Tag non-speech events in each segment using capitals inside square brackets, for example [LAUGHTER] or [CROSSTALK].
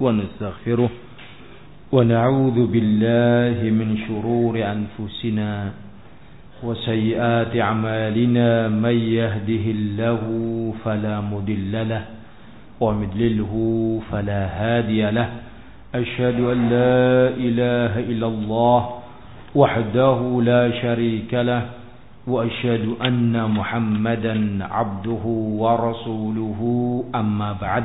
ونستغفره ونعوذ بالله من شرور أنفسنا وسيئات أعمالنا. من يهده الله فلا مدل له ومدلله فلا هادي له. أشهد أن لا إله إلا الله وحده لا شريك له وأشهد أن محمدا عبده ورسوله. أما بعد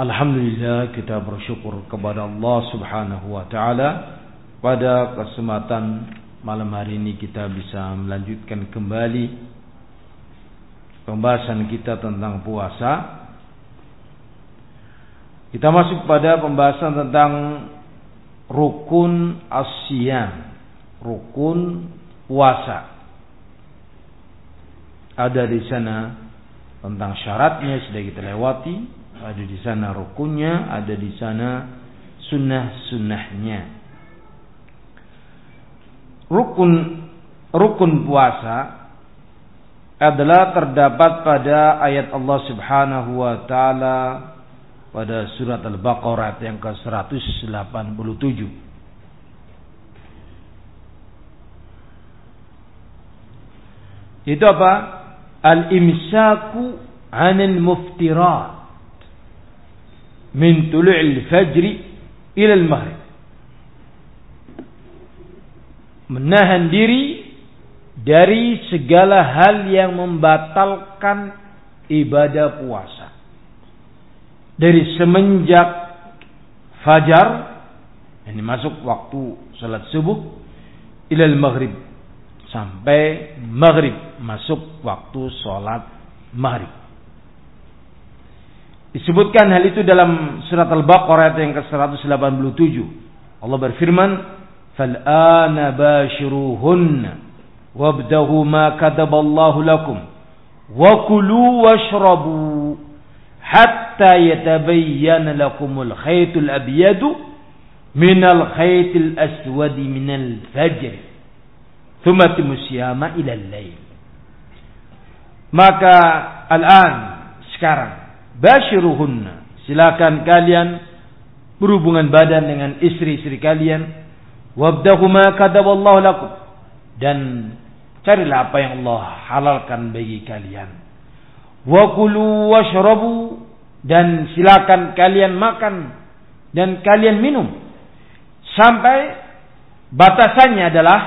Alhamdulillah kita bersyukur kepada Allah Subhanahu wa taala. Pada kesempatan malam hari ini kita bisa melanjutkan kembali pembahasan kita tentang puasa. Kita masuk pada pembahasan tentang rukun asyam, rukun puasa. Ada di sana tentang syaratnya sudah kita lewati, ada di sana rukunnya, ada di sana sunnah-sunnahnya. Rukun rukun puasa adalah terdapat pada ayat Allah Subhanahu wa taala pada surat Al-Baqarah yang ke-187. Itu apa? al-imsaku 'anil muftirat min tulu'il fajri ila al-maghrib menahan diri dari segala hal yang membatalkan ibadah puasa. Dari semenjak fajar ini masuk waktu salat subuh ila al-maghrib sampai maghrib masuk waktu sholat maghrib. Disebutkan hal itu dalam surat Al-Baqarah yang ke-187. Allah berfirman, "Fal'ana ma kataballahu lakum wa kulu hatta yatabayyana lakumul khaytul abyadu minal khaytil aswadi minal fajr." Thumatimu siyama ilal lail. Maka al-an sekarang basyiruhunna silakan kalian berhubungan badan dengan istri-istri kalian. Wabdahu ma kataballahu lakum. Dan carilah apa yang Allah halalkan bagi kalian. Wa kulu washrabu. Dan silakan kalian makan dan kalian minum. Sampai batasannya adalah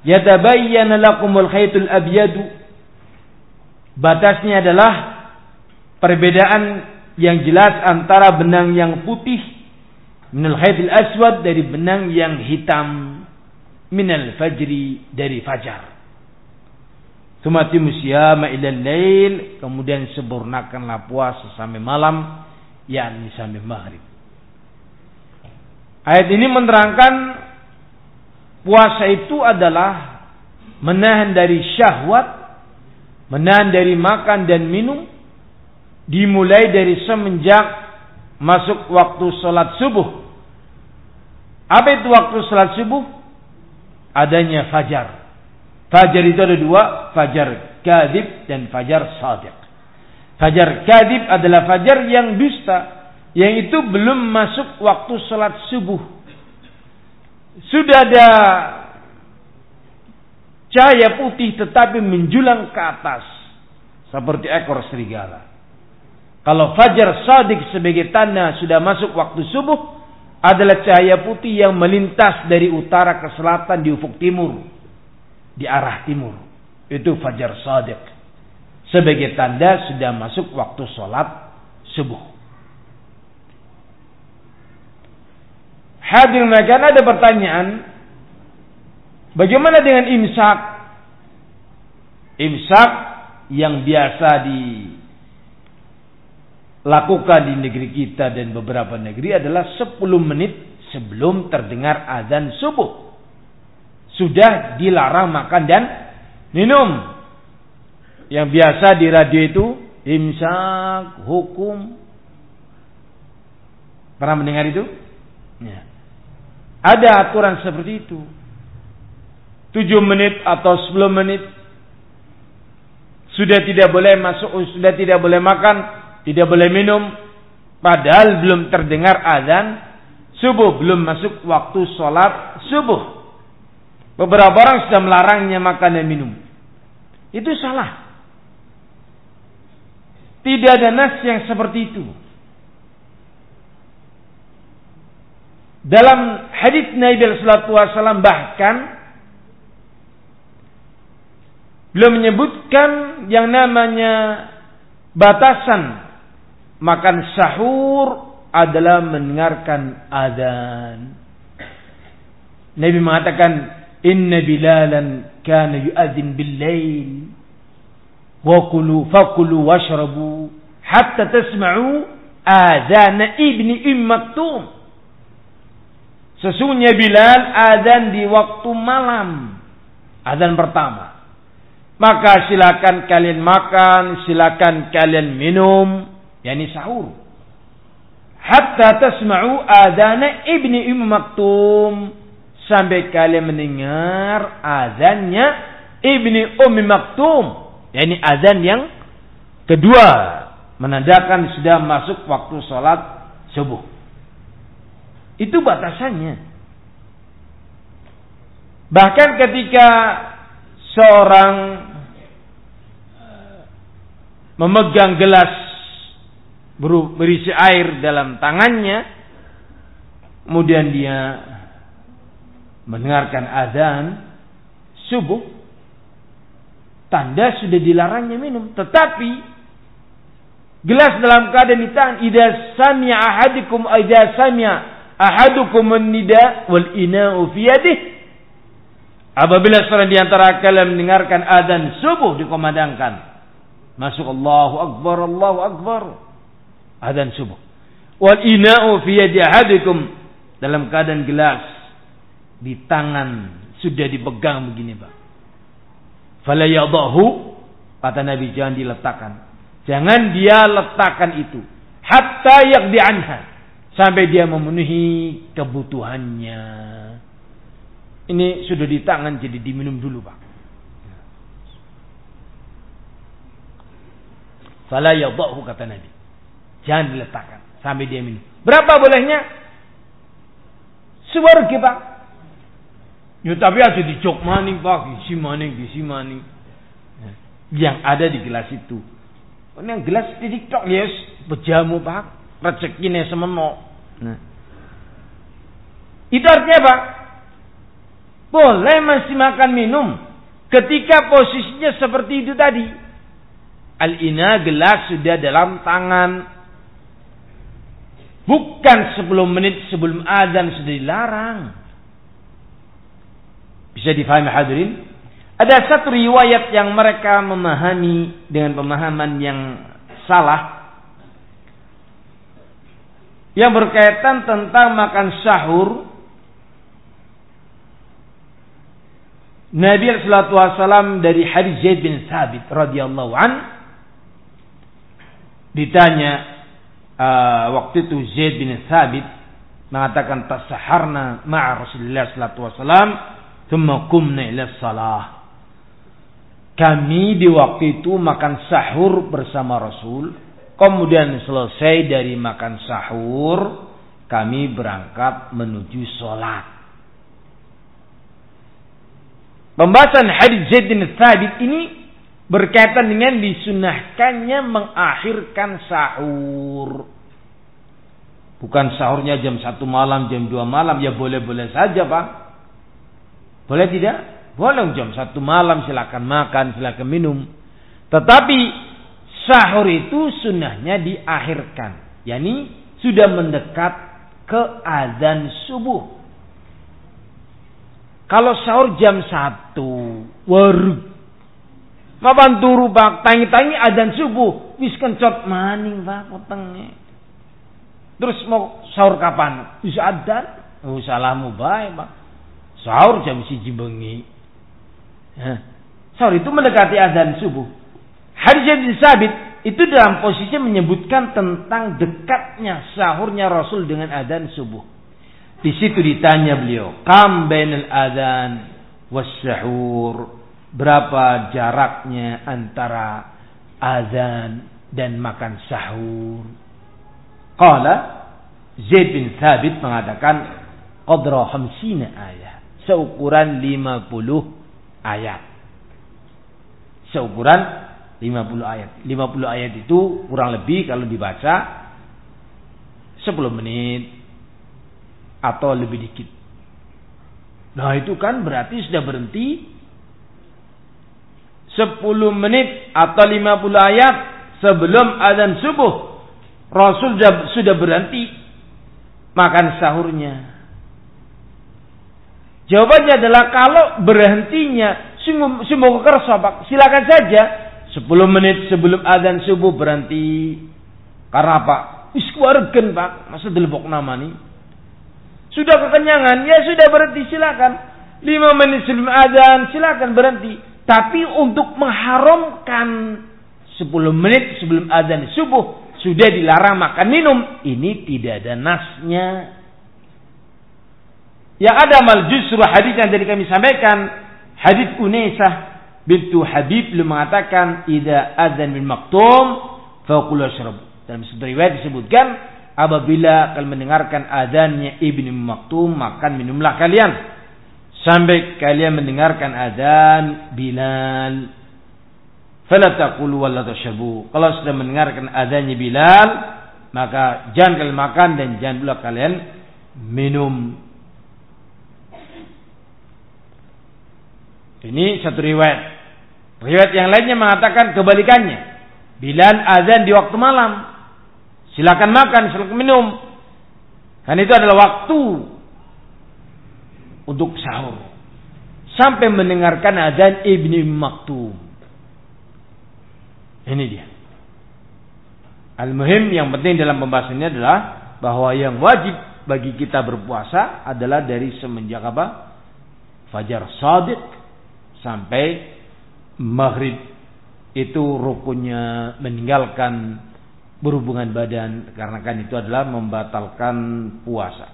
yatabayyana lakumul khaytul abyadu. Batasnya adalah perbedaan yang jelas antara benang yang putih minal khaytul aswad dari benang yang hitam minal fajri dari fajar. Tumati musyama ilal lail kemudian sempurnakanlah puasa sampai malam yakni sampai maghrib. Ayat ini menerangkan Puasa itu adalah menahan dari syahwat, menahan dari makan dan minum, dimulai dari semenjak masuk waktu sholat subuh. Apa itu waktu sholat subuh? Adanya fajar. Fajar itu ada dua, fajar kadib dan fajar sadiq. Fajar kadib adalah fajar yang dusta, yang itu belum masuk waktu sholat subuh sudah ada cahaya putih tetapi menjulang ke atas seperti ekor serigala. Kalau fajar sadik sebagai tanda sudah masuk waktu subuh adalah cahaya putih yang melintas dari utara ke selatan di ufuk timur di arah timur. Itu fajar sadik. Sebagai tanda sudah masuk waktu sholat subuh. Hadir makan ada pertanyaan. Bagaimana dengan imsak? Imsak yang biasa di lakukan di negeri kita dan beberapa negeri adalah 10 menit sebelum terdengar azan subuh. Sudah dilarang makan dan minum. Yang biasa di radio itu imsak, hukum. Pernah mendengar itu? Ya. Ada aturan seperti itu. 7 menit atau 10 menit sudah tidak boleh masuk, sudah tidak boleh makan, tidak boleh minum, padahal belum terdengar azan subuh, belum masuk waktu sholat subuh. Beberapa orang sudah melarangnya makan dan minum. Itu salah. Tidak ada nas yang seperti itu. Dalam hadis Nabi Wasallam bahkan Beliau menyebutkan yang namanya batasan makan sahur adalah mendengarkan adzan. Nabi mengatakan inna bilalan kana yu'adzin bil lail wa kulu fakulu washrabu hatta tasma'u adzan ibni Umm Maktum. Sesungguhnya Bilal adzan di waktu malam. Adzan pertama. Maka silakan kalian makan, silakan kalian minum, yakni sahur. Hatta tasma'u adana ibni Ummu Maktum sampai kalian mendengar azannya ibni Ummi Maktum, yakni azan yang kedua menandakan sudah masuk waktu sholat subuh. Itu batasannya. Bahkan ketika seorang memegang gelas berisi air dalam tangannya, kemudian dia mendengarkan azan subuh, tanda sudah dilarangnya minum. Tetapi gelas dalam keadaan di tangan, idza sami'a ahadukum idza sami'a ahadukum an-nida wal ina'u fi Apabila seorang di antara kalian mendengarkan adzan subuh dikomandangkan, masuk Allahu Akbar, Allahu Akbar. Adzan subuh. Wal ina'u fi yadi ahadikum dalam keadaan gelas di tangan sudah dipegang begini, Pak. Fala yadahu kata Nabi jangan diletakkan. Jangan dia letakkan itu hatta yaqdi anha sampai dia memenuhi kebutuhannya. Ini sudah di tangan jadi diminum dulu pak. Fala yadhahu kata Nabi. Jangan diletakkan sampai dia minum. Berapa bolehnya? Sewargi pak. Ya tapi ada di jok maning pak, isi maning, isi maning. Ya, yang ada di gelas itu. Ini yang gelas titik tok yes, bejamu pak, rezekinya semeno. Nah. Itu artinya pak, boleh masih makan minum ketika posisinya seperti itu tadi. Al-ina gelas sudah dalam tangan. Bukan 10 menit sebelum azan sudah dilarang. Bisa difahami hadirin? Ada satu riwayat yang mereka memahami dengan pemahaman yang salah. Yang berkaitan tentang makan sahur Nabi sallallahu alaihi wasallam dari hadis Zaid bin Sabit radhiyallahu an ditanya uh, waktu itu Zaid bin Sabit mengatakan tasaharna ma'a Rasulullah sallallahu alaihi wasallam thumma qumna ila salah. Kami di waktu itu makan sahur bersama Rasul. Kemudian selesai dari makan sahur kami berangkat menuju sholat. Pembahasan hadis Zaid bin Thabit ini berkaitan dengan disunahkannya mengakhirkan sahur. Bukan sahurnya jam satu malam, jam dua malam, ya boleh-boleh saja pak. Boleh tidak? Boleh jam satu malam silakan makan, silakan minum. Tetapi sahur itu sunnahnya diakhirkan. Yani sudah mendekat ke azan subuh. Kalau sahur jam satu, waru. Mapan turu pak, tangi-tangi adzan subuh, wis kencot maning pak potengnya. Terus mau sahur kapan? Bisa adzan? Oh, salamu baik pak. Sahur jam siji bengi. Sahur itu mendekati adzan subuh. Hadis yang disabit itu dalam posisi menyebutkan tentang dekatnya sahurnya Rasul dengan adzan subuh. Di situ ditanya beliau, "Kam bainal adzan was sahur?" Berapa jaraknya antara azan dan makan sahur. Qala Zaid bin Thabit mengatakan qadra hamsina ayat. Seukuran 50 ayat. Seukuran 50 ayat. 50 ayat itu kurang lebih kalau dibaca 10 menit atau lebih dikit. Nah itu kan berarti sudah berhenti 10 menit atau 50 ayat sebelum azan subuh Rasul sudah berhenti makan sahurnya. Jawabannya adalah kalau berhentinya sungguh kersa silakan saja 10 menit sebelum azan subuh berhenti. Karena apa? Wis pak, masa delebok nama nih. Sudah kekenyangan, ya sudah berhenti silakan. 5 menit sebelum azan silakan berhenti. Tapi untuk mengharamkan 10 menit sebelum azan subuh sudah dilarang makan minum. Ini tidak ada nasnya. Yang ada mal justru hadis yang tadi kami sampaikan. Hadis Unaisah bintu Habib lu mengatakan ida azan bin maktum faqul ashrab. Dalam sebuah riwayat disebutkan apabila kalian mendengarkan azannya Ibnu Maktum makan minumlah kalian sampai kalian mendengarkan azan Bilal. Fala taqulu wala tashrabu kalau sudah mendengarkan azannya Bilal maka jangan kalian makan dan jangan pula kalian minum. Ini satu riwayat. Riwayat yang lainnya mengatakan kebalikannya. Bilal azan di waktu malam. Silakan makan silakan minum. Kan itu adalah waktu untuk sahur. Sampai mendengarkan azan Ibni Maktum. Ini dia. Al-Muhim yang penting dalam pembahasannya adalah bahwa yang wajib bagi kita berpuasa adalah dari semenjak apa? Fajar Sadiq sampai maghrib itu rukunnya meninggalkan berhubungan badan karena kan itu adalah membatalkan puasa.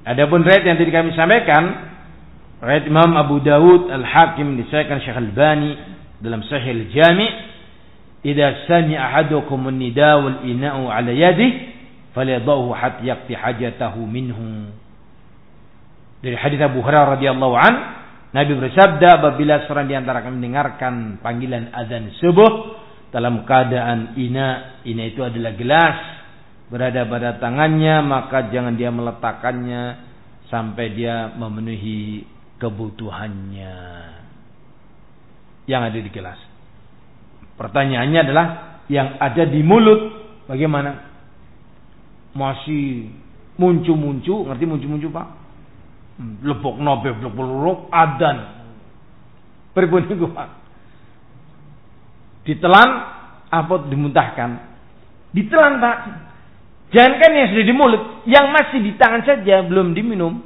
Adapun riwayat yang tadi kami sampaikan, riwayat Imam Abu Dawud Al-Hakim disahkan Syekh Al-Bani dalam Sahih Al-Jami' "Idza sami'a ahadukum an-nida wal ina'u 'ala yadihi falyadahu hatta yaqti hajatahu minhu." Dari hadis Abu Hurairah radhiyallahu an, Nabi bersabda apabila seorang di antara kami mendengarkan panggilan azan subuh dalam keadaan ina, ina itu adalah gelas berada pada tangannya maka jangan dia meletakkannya sampai dia memenuhi kebutuhannya yang ada di gelas. Pertanyaannya adalah yang ada di mulut bagaimana? Masih muncu-muncu, ngerti muncu-muncu Pak? Hmm, lepok nobe, lepok adan. Pripun niku Pak? Ditelan apa dimuntahkan? Ditelan Pak. Jangankan yang sudah di mulut, yang masih di tangan saja belum diminum.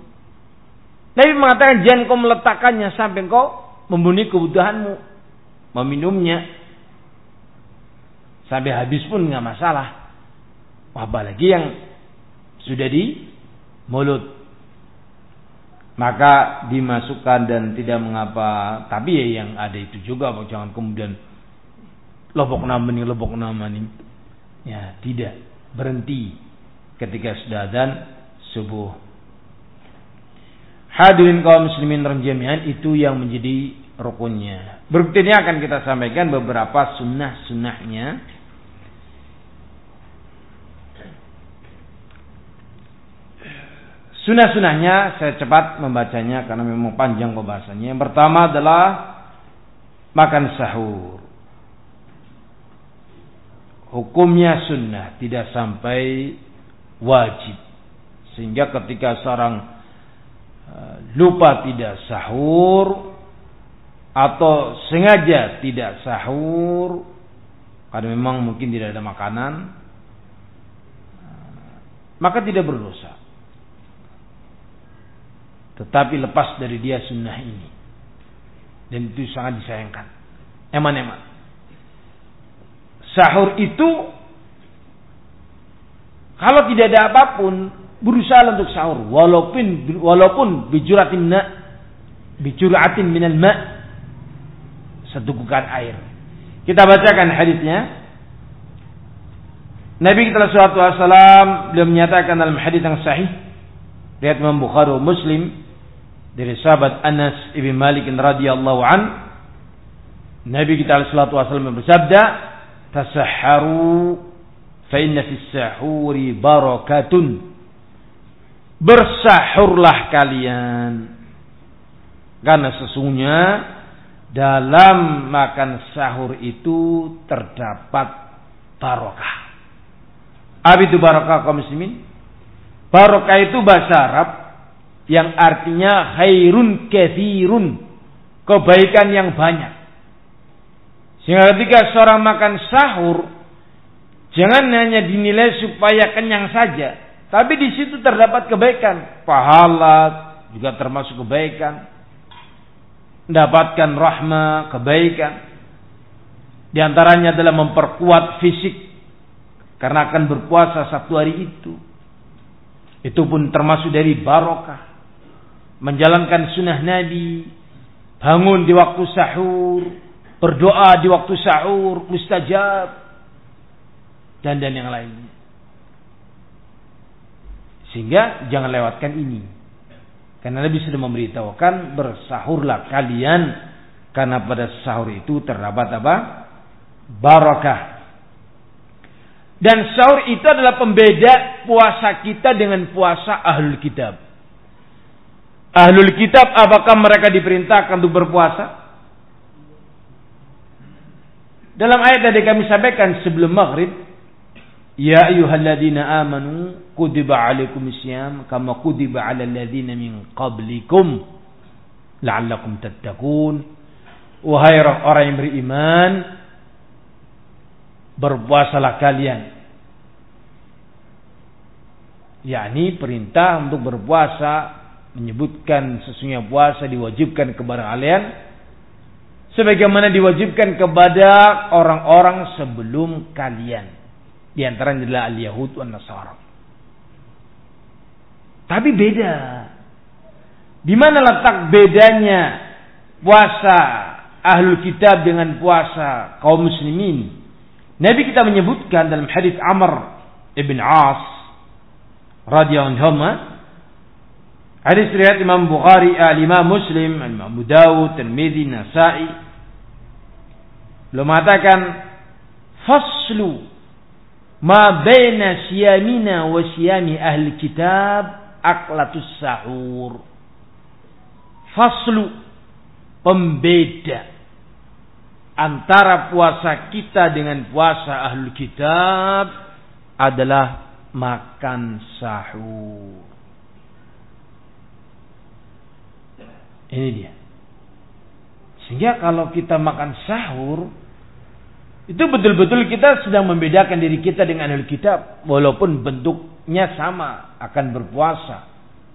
Nabi mengatakan jangan kau meletakkannya sampai kau membunuh kebutuhanmu. Meminumnya. Sampai habis pun nggak masalah. Apalagi yang sudah di mulut. Maka dimasukkan dan tidak mengapa. Tapi ya yang ada itu juga. Jangan kemudian lobok namani, lobok namani. Ya tidak berhenti ketika sudah adzan subuh. Hadirin kaum muslimin jami'an itu yang menjadi rukunnya. Berikutnya akan kita sampaikan beberapa sunnah-sunnahnya. Sunnah-sunnahnya saya cepat membacanya karena memang panjang pembahasannya. Yang pertama adalah makan sahur hukumnya sunnah tidak sampai wajib. Sehingga ketika seorang eh, lupa tidak sahur atau sengaja tidak sahur karena memang mungkin tidak ada makanan maka tidak berdosa. Tetapi lepas dari dia sunnah ini. Dan itu sangat disayangkan. Eman-eman sahur itu kalau tidak ada apa pun berusaha untuk sahur walaupun walaupun bijuratin na bijuratin minal ma satu gukan air. Kita bacakan hadisnya. Nabi kita sallallahu alaihi wasallam beliau menyatakan dalam hadis yang sahih riwayat Imam Bukhari Muslim dari sahabat Anas ibn Malik radhiyallahu an Nabi kita sallallahu alaihi wasallam bersabda tasahharu fa inna fis sahuri barakatun bersahurlah kalian karena sesungguhnya dalam makan sahur itu terdapat barokah. Apa itu barokah kaum muslimin? Barokah itu bahasa Arab yang artinya khairun kathirun. Kebaikan yang banyak. Sehingga ketika seorang makan sahur, jangan hanya dinilai supaya kenyang saja. Tapi di situ terdapat kebaikan. Pahala juga termasuk kebaikan mendapatkan rahmah, kebaikan. Di antaranya adalah memperkuat fisik karena akan berpuasa satu hari itu. Itu pun termasuk dari barokah. Menjalankan sunnah Nabi, bangun di waktu sahur, berdoa di waktu sahur, mustajab, dan dan yang lainnya. Sehingga jangan lewatkan ini. Karena Nabi sudah memberitahukan bersahurlah kalian karena pada sahur itu terdapat apa? Barakah. Dan sahur itu adalah pembeda puasa kita dengan puasa ahlul kitab. Ahlul kitab apakah mereka diperintahkan untuk berpuasa? Dalam ayat tadi kami sampaikan sebelum maghrib, Ya ayyuhalladzina amanu kutiba alaikumusiyam kama kutiba alal ladzina min qablikum la'allakum tattaqun. Wahai orang yang beriman, berpuasalah kalian. yakni perintah untuk berpuasa menyebutkan sesungguhnya puasa diwajibkan kepada kalian sebagaimana diwajibkan kepada orang-orang sebelum kalian. Di antaranya adalah al-Yahud dan Nasara. Tapi beda. Di mana letak bedanya puasa ahlul kitab dengan puasa kaum muslimin? Nabi kita menyebutkan dalam hadis Amr ibn As radhiyallahu anhu hadis riwayat Imam Bukhari, Al-Imam Muslim, Imam Abu Dawud, Tirmidzi, Nasa'i beliau mengatakan faslu ma baina siyamina wa siyami ahli kitab aklatus sahur. Faslu pembeda antara puasa kita dengan puasa ahli kitab adalah makan sahur. Ini dia. Sehingga kalau kita makan sahur, itu betul-betul kita sedang membedakan diri kita dengan ahli kitab. Walaupun bentuknya sama. Akan berpuasa.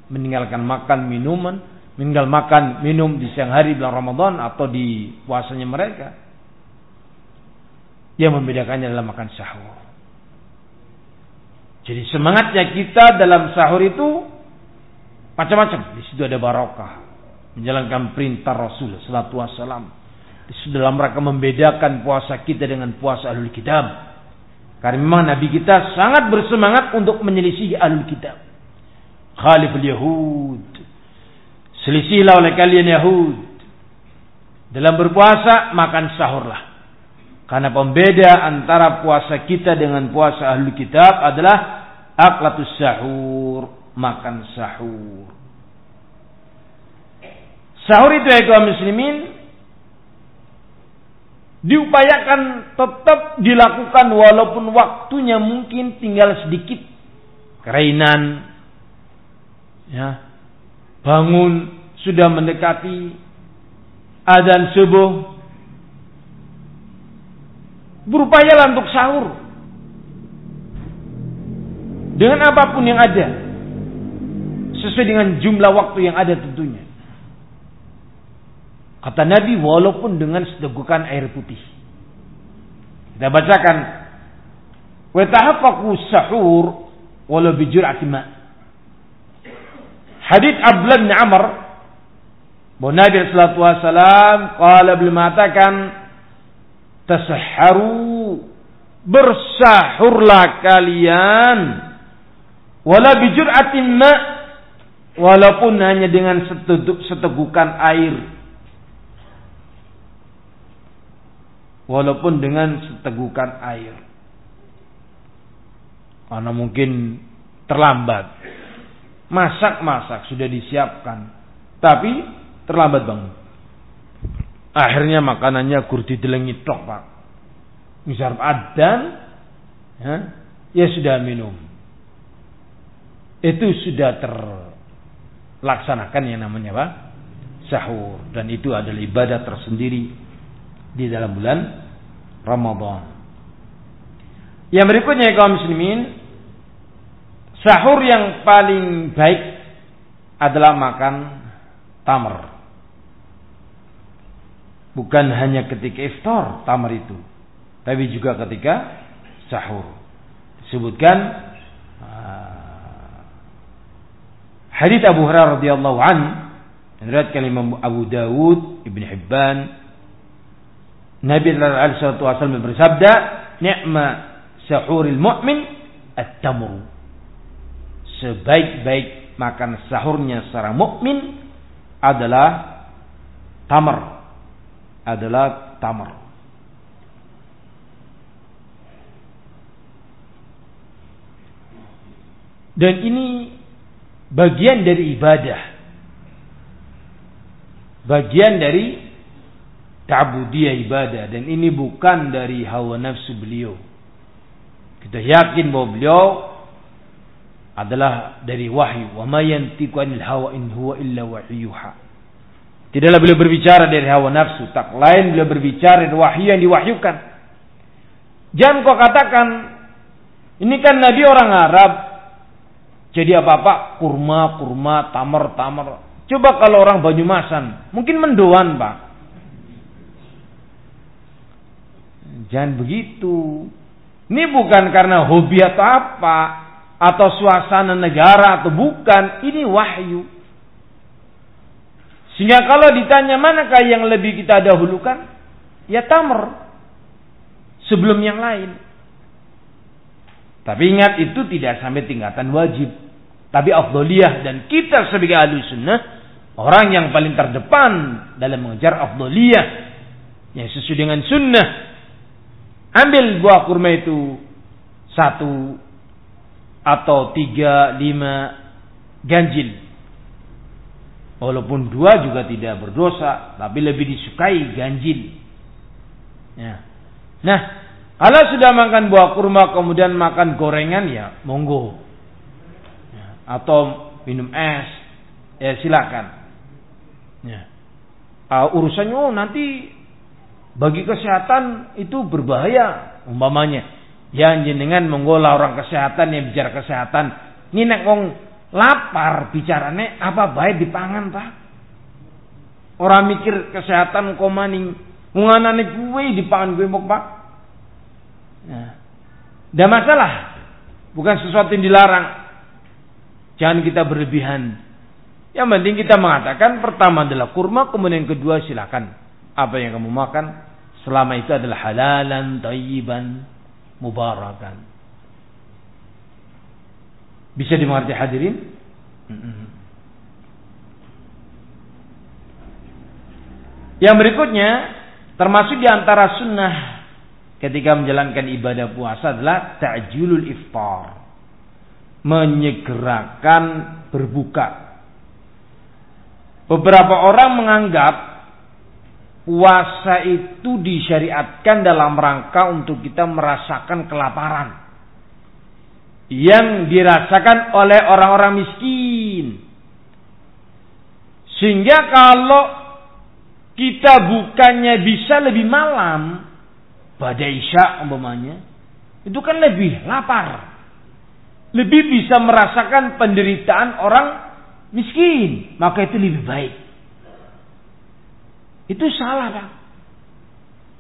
Meninggalkan makan minuman. Meninggal makan minum di siang hari bulan Ramadan. Atau di puasanya mereka. Yang membedakannya adalah makan sahur. Jadi semangatnya kita dalam sahur itu macam-macam. Di situ ada barokah. Menjalankan perintah Rasul sallallahu alaihi wasallam dalam rangka membedakan puasa kita dengan puasa ahlul kitab. Karena memang Nabi kita sangat bersemangat untuk menyelisihi ahlul kitab. Khaliful Yahud. Selisihlah oleh kalian Yahud. Dalam berpuasa, makan sahurlah. Karena pembeda antara puasa kita dengan puasa ahlul kitab adalah aklatus sahur. Makan sahur. Sahur itu ya kaum muslimin diupayakan tetap dilakukan walaupun waktunya mungkin tinggal sedikit. Kereinan ya bangun sudah mendekati adzan subuh. Berupayalah untuk sahur. Dengan apa pun yang ada sesuai dengan jumlah waktu yang ada tentunya kata Nabi walaupun dengan sedegukan air putih. Kita bacakan. Wa sahur walau bi jur'ati ma. Hadis Abdullah bin Amr bahwa Nabi sallallahu alaihi wasallam qala beliau mengatakan tasahharu bersahurlah kalian wala bijur'atin ma walaupun hanya dengan seteguk, setegukan air walaupun dengan setegukan air karena mungkin terlambat masak-masak sudah disiapkan tapi terlambat bangun. Akhirnya makanannya kurdi didelengi tok pak. Misal adan, ya, ya sudah minum. Itu sudah terlaksanakan yang namanya apa? Sahur. Dan itu adalah ibadah tersendiri di dalam bulan Ramadan. Yang berikutnya kaum muslimin, sahur yang paling baik adalah makan tamar. Bukan hanya ketika iftar tamar itu. Tapi juga ketika sahur. Disebutkan uh, hadits Abu Hurairah radhiyallahu an diriwayatkan Imam Abu Dawud, Ibn Hibban Nabi alaihi bersabda, "Ni'ma sahuril mu'min at-tamru." Sebaik-baik makan sahurnya seorang mukmin adalah tamar adalah tamar. Dan ini bagian dari ibadah. Bagian dari ta'budiyah ibadah. Dan ini bukan dari hawa nafsu beliau. Kita yakin bahwa beliau adalah dari wahyu. Wa ma yantiqu anil hawa in huwa illa wahyuha. Tidaklah beliau berbicara dari hawa nafsu, tak lain beliau berbicara dari wahyu yang diwahyukan. Jangan kau katakan, ini kan Nabi orang Arab, jadi apa-apa kurma, kurma, tamar, tamar. Coba kalau orang Banyumasan, mungkin mendoan pak. Jangan begitu. Ini bukan karena hobi atau apa, atau suasana negara atau bukan. Ini wahyu. Sehingga kalau ditanya manakah yang lebih kita dahulukan? Ya tamr. Sebelum yang lain. Tapi ingat itu tidak sampai tingkatan wajib. Tapi afdoliyah dan kita sebagai ahli sunnah. Orang yang paling terdepan dalam mengejar afdoliyah. Yang sesuai dengan sunnah. Ambil buah kurma itu. Satu. Atau tiga, lima. Ganjil Walaupun dua juga tidak berdosa, tapi lebih disukai ganjil. Ya. Nah, kalau sudah makan buah kurma kemudian makan gorengan ya monggo. Ya. Atau minum es, ya silakan. Ya. Uh, urusannya oh nanti bagi kesehatan itu berbahaya umpamanya. Ya jenengan menggolah orang kesehatan yang bicara kesehatan. Ini nek lapar bicarane apa baik dipangan pak orang mikir kesehatan kok maning nganane gue dipangan gue mau pak nah. Masalah bukan sesuatu yang dilarang jangan kita berlebihan yang penting kita mengatakan pertama adalah kurma kemudian yang kedua silakan apa yang kamu makan selama itu adalah halalan tayyiban mubarakan bisa dimengerti hadirin? Yang berikutnya termasuk di antara sunnah ketika menjalankan ibadah puasa adalah ta'julul iftar. Menyegerakan berbuka. Beberapa orang menganggap puasa itu disyariatkan dalam rangka untuk kita merasakan kelaparan yang dirasakan oleh orang-orang miskin. Sehingga kalau kita bukannya bisa lebih malam pada isya umpamanya, itu kan lebih lapar. Lebih bisa merasakan penderitaan orang miskin, maka itu lebih baik. Itu salah, Pak.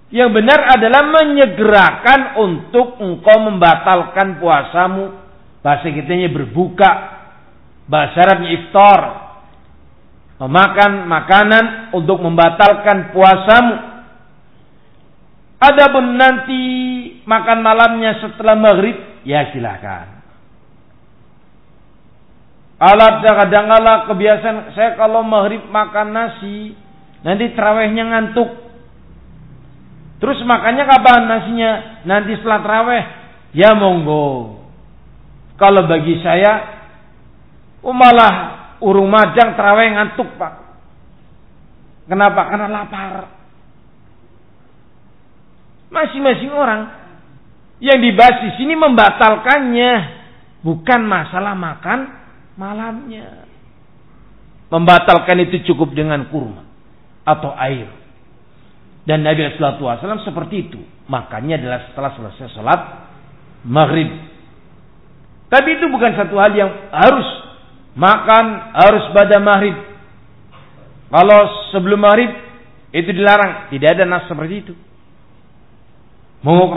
Yang benar adalah menyegerakan untuk engkau membatalkan puasamu. Bahasa kitanya berbuka. Bahasa Arabnya iftar. Memakan makanan untuk membatalkan puasamu. Adapun nanti makan malamnya setelah maghrib, ya silahkan. Alat kadang kala kebiasaan saya kalau maghrib makan nasi, nanti terawihnya ngantuk. Terus makannya kapan nasinya? Nanti setelah terawih. Ya monggo. Kalau bagi saya, oh malah urung madang terawih ngantuk pak. Kenapa? Karena lapar. Masing-masing orang yang dibahas di sini membatalkannya, bukan masalah makan malamnya. Membatalkan itu cukup dengan kurma atau air. Dan Nabi Wasallam seperti itu. Makanya adalah setelah selesai sholat maghrib. Tapi itu bukan satu hal yang harus makan harus pada maghrib. Kalau sebelum maghrib itu dilarang, tidak ada nas seperti itu. Mau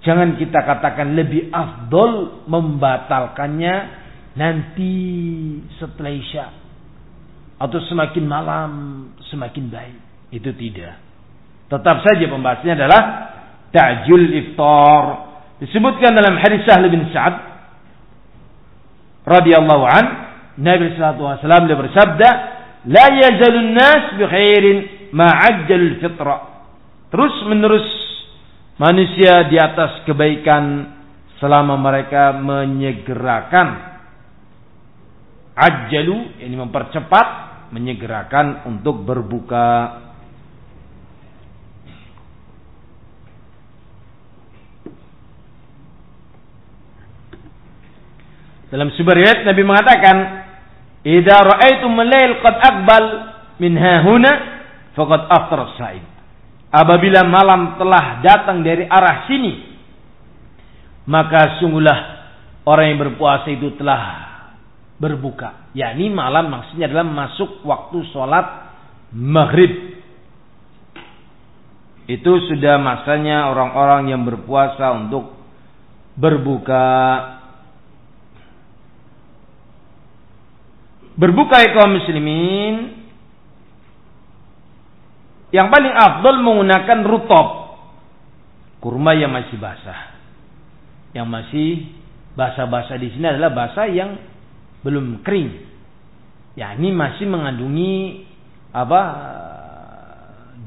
Jangan kita katakan lebih afdol membatalkannya nanti setelah isya. Atau semakin malam semakin baik. Itu tidak. Tetap saja pembahasannya adalah ta'jul iftar. Disebutkan dalam hadis Sahal bin Sa'ad radhiyallahu an Nabi sallallahu alaihi wasallam bersabda, "La yazalun nas bi khairin ma ajjalul fitra." Terus menerus manusia di atas kebaikan selama mereka menyegerakan ajjalu ini mempercepat menyegerakan untuk berbuka Dalam sebuah riwayat Nabi mengatakan, "Idza ra'aitum al-lail qad aqbal min hahuna faqad aftara as-sa'id." Apabila malam telah datang dari arah sini, maka sungguhlah orang yang berpuasa itu telah berbuka. Yakni malam maksudnya adalah masuk waktu sholat maghrib. Itu sudah masanya orang-orang yang berpuasa untuk berbuka berbuka kaum muslimin yang paling afdol menggunakan rutop kurma yang masih basah yang masih basah-basah di sini adalah basah yang belum kering ya ini masih mengandungi apa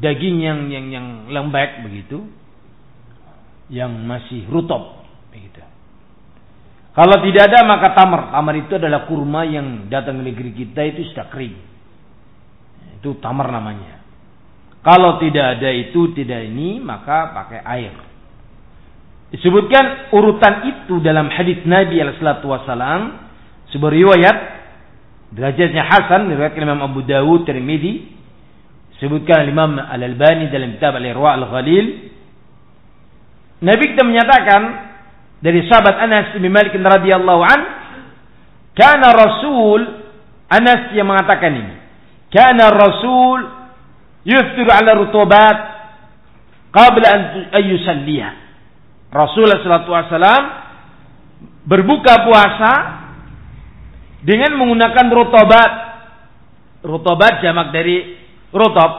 daging yang yang yang lembek begitu yang masih rutop begitu kalau tidak ada maka tamar. Tamar itu adalah kurma yang datang ke negeri kita itu sudah kering. Itu tamar namanya. Kalau tidak ada itu, tidak ini, maka pakai air. Disebutkan urutan itu dalam hadis Nabi alaihi wasallam sebuah riwayat derajatnya Hasan riwayat Imam Abu Dawud Tirmidzi disebutkan Imam Al-Albani dalam kitab Al-Irwa Al-Ghalil. Nabi kita menyatakan dari sahabat Anas bin Malik radhiyallahu an kana Rasul Anas yang mengatakan ini kana Rasul yuftiru ala rutubat qabla an yusalliha. Rasul sallallahu alaihi wasallam berbuka puasa dengan menggunakan rutobat rutobat jamak dari rutob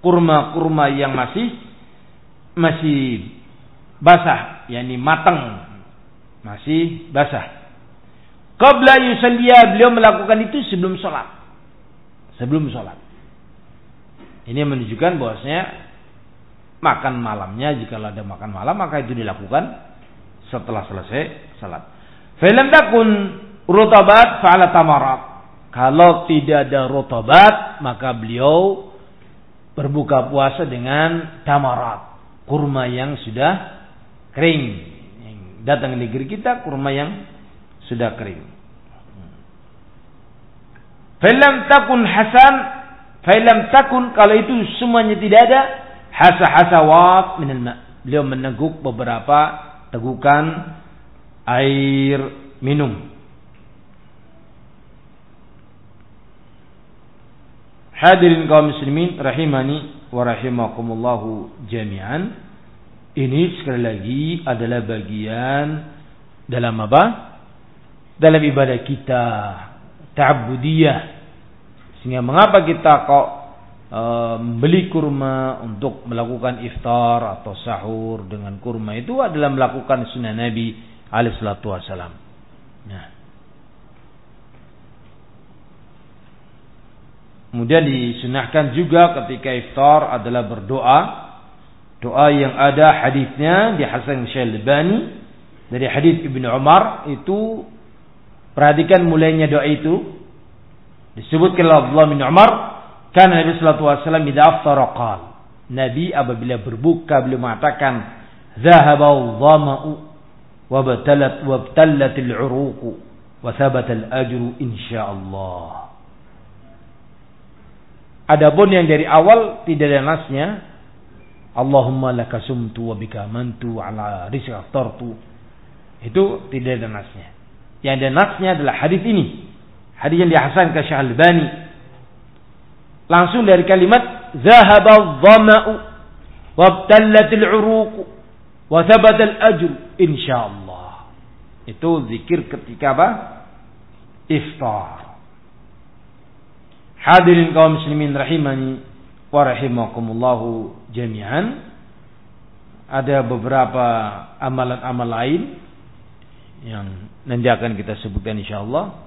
kurma-kurma yang masih masih basah yakni matang masih basah. Qabla yusalliya beliau melakukan itu sebelum sholat. Sebelum sholat. Ini menunjukkan bahwasanya makan malamnya jika ada makan malam maka itu dilakukan setelah selesai salat. Falam takun rutabat fa'ala tamarat. Kalau tidak ada rutabat maka beliau berbuka puasa dengan tamarat, kurma yang sudah kering datang ke negeri kita kurma yang sudah kering. Falam takun hasan, falam takun kalau itu semuanya tidak ada, hasa hasawat minal ma. Beliau meneguk beberapa tegukan air minum. Hadirin kaum muslimin rahimani wa rahimakumullahu jami'an. Ini sekali lagi adalah bagian dalam apa? Dalam ibadah kita ta'budiyah. Sehingga mengapa kita kok e, membeli kurma untuk melakukan iftar atau sahur dengan kurma itu adalah melakukan sunnah Nabi alaihi salatu wasalam. Nah. Kemudian disunahkan juga ketika iftar adalah berdoa. Doa yang ada hadisnya di Hasan Syalbani dari hadis Ibnu Umar itu perhatikan mulainya doa itu. Disebutkan oleh Abdullah bin Umar kan Nabi sallallahu alaihi wasallam idza aftara Nabi apabila berbuka beliau mengatakan dhahaba dhama'u wa batalat wa batalat al-uruq wa thabata al-ajru insyaallah Adapun yang dari awal tidak ada nasnya. Allahumma laka sumtu wa bika mantu ala rizq aftartu. Itu tidak ada nasnya. Yang ada nasnya adalah hadis ini. Hadis yang dihasankan Syekh Al-Bani. Langsung dari kalimat zahaba dhama'u wabtallat al-uruq wa thabata al-ajr insyaallah. Itu zikir ketika apa? Iftar. Hadirin kaum muslimin rahimani wa rahimakumullahu jami'an. Ada beberapa amalan-amal lain yang nanti akan kita sebutkan insyaallah.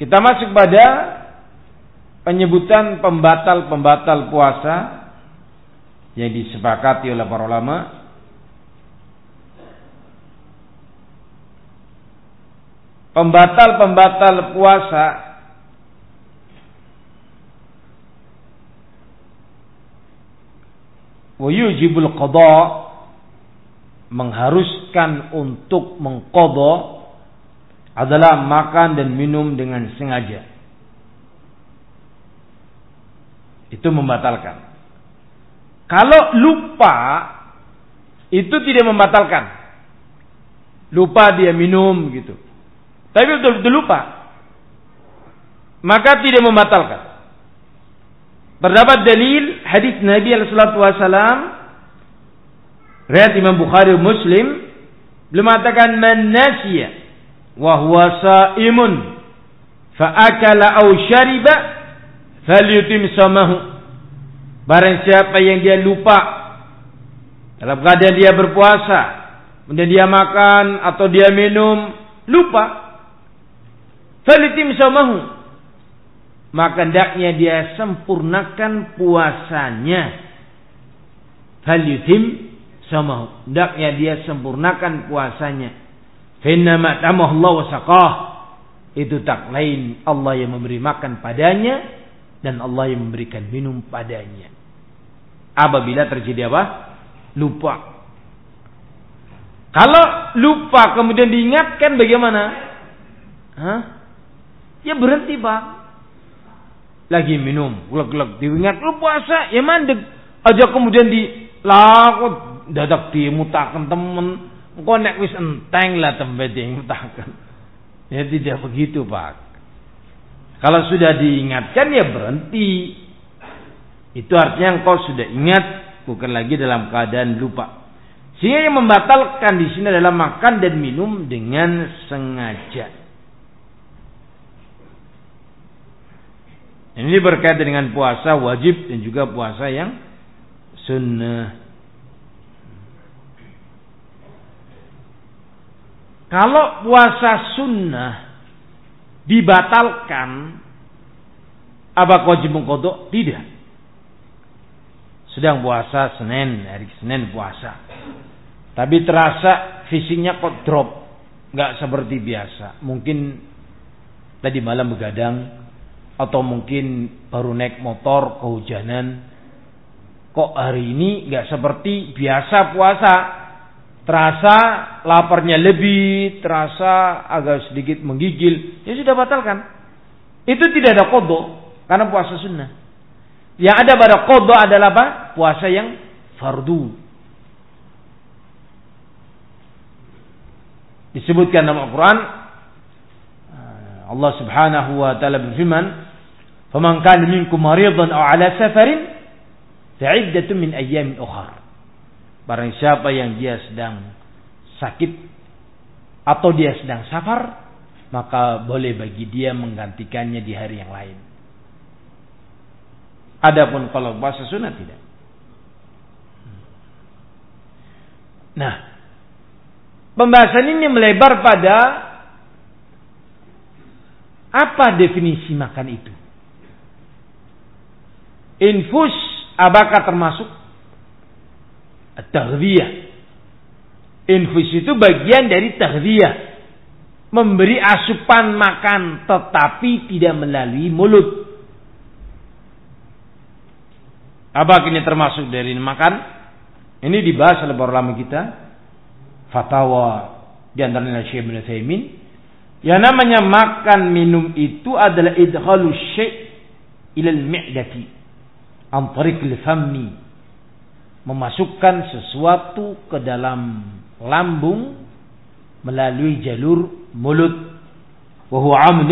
Kita masuk pada penyebutan pembatal-pembatal puasa yang disepakati oleh para ulama pembatal-pembatal puasa wujibul qada mengharuskan untuk mengqada adalah makan dan minum dengan sengaja. Itu membatalkan. Kalau lupa itu tidak membatalkan. Lupa dia minum gitu. Tapi betul-betul lupa. Maka tidak membatalkan. Terdapat dalil hadis Nabi alaihi wasallam riwayat Imam Bukhari Muslim beliau mengatakan man nasiya wa huwa saimun fa akala aw shariba falyutim samahu barang siapa yang dia lupa dalam keadaan dia berpuasa kemudian dia makan atau dia minum lupa Falitim samahu. Maka hendaknya dia sempurnakan puasanya. Falitim samahu. Hendaknya dia sempurnakan puasanya. Finna Allah Itu tak lain Allah yang memberi makan padanya. Dan Allah yang memberikan minum padanya. Apabila terjadi apa? Lupa. Kalau lupa kemudian diingatkan bagaimana? Hah? Ya berhenti pak. Lagi minum, gelak-gelak diingat lu puasa, ya mandek. Aja kemudian di lakut dadak dimutakan temen. Engkau nek wis enteng lah tempat yang mutakan. Ya tidak begitu pak. Kalau sudah diingatkan ya berhenti. Itu artinya engkau sudah ingat, bukan lagi dalam keadaan lupa. Sehingga yang membatalkan di sini adalah makan dan minum dengan sengaja. Ini berkaitan dengan puasa wajib dan juga puasa yang sunnah. Kalau puasa sunnah dibatalkan, apa wajib mengkodok? Tidak. Sedang puasa Senin, hari Senin puasa. Tapi terasa fisiknya kok drop. Nggak seperti biasa. Mungkin tadi malam begadang, atau mungkin baru naik motor kehujanan kok hari ini nggak seperti biasa puasa terasa laparnya lebih, terasa agak sedikit menggigil, ya sudah batalkan. Itu tidak ada kodok karena puasa sunnah. Yang ada pada kodok adalah apa? Puasa yang fardu. Disebutkan dalam Al-Quran, Allah subhanahu wa ta'ala berfirman, Faman ini minkum maridan aw ala safarin itu min ayam ukhra. Barang siapa yang dia sedang sakit atau dia sedang safar, maka boleh bagi dia menggantikannya di hari yang lain. Adapun kalau bahasa sunnah tidak. Nah, pembahasan ini melebar pada apa definisi makan itu? Infus apakah termasuk Taghdiyah. Infus itu bagian dari taghdiyah. Memberi asupan makan tetapi tidak melalui mulut. Apa ini termasuk dari makan? Ini dibahas oleh para ulama kita. Fatwa di antaranya Syekh bin Utsaimin. Yang namanya makan minum itu adalah idhalu syai' ila al-mi'dati al-fammi memasukkan sesuatu ke dalam lambung melalui jalur mulut. Wa huwa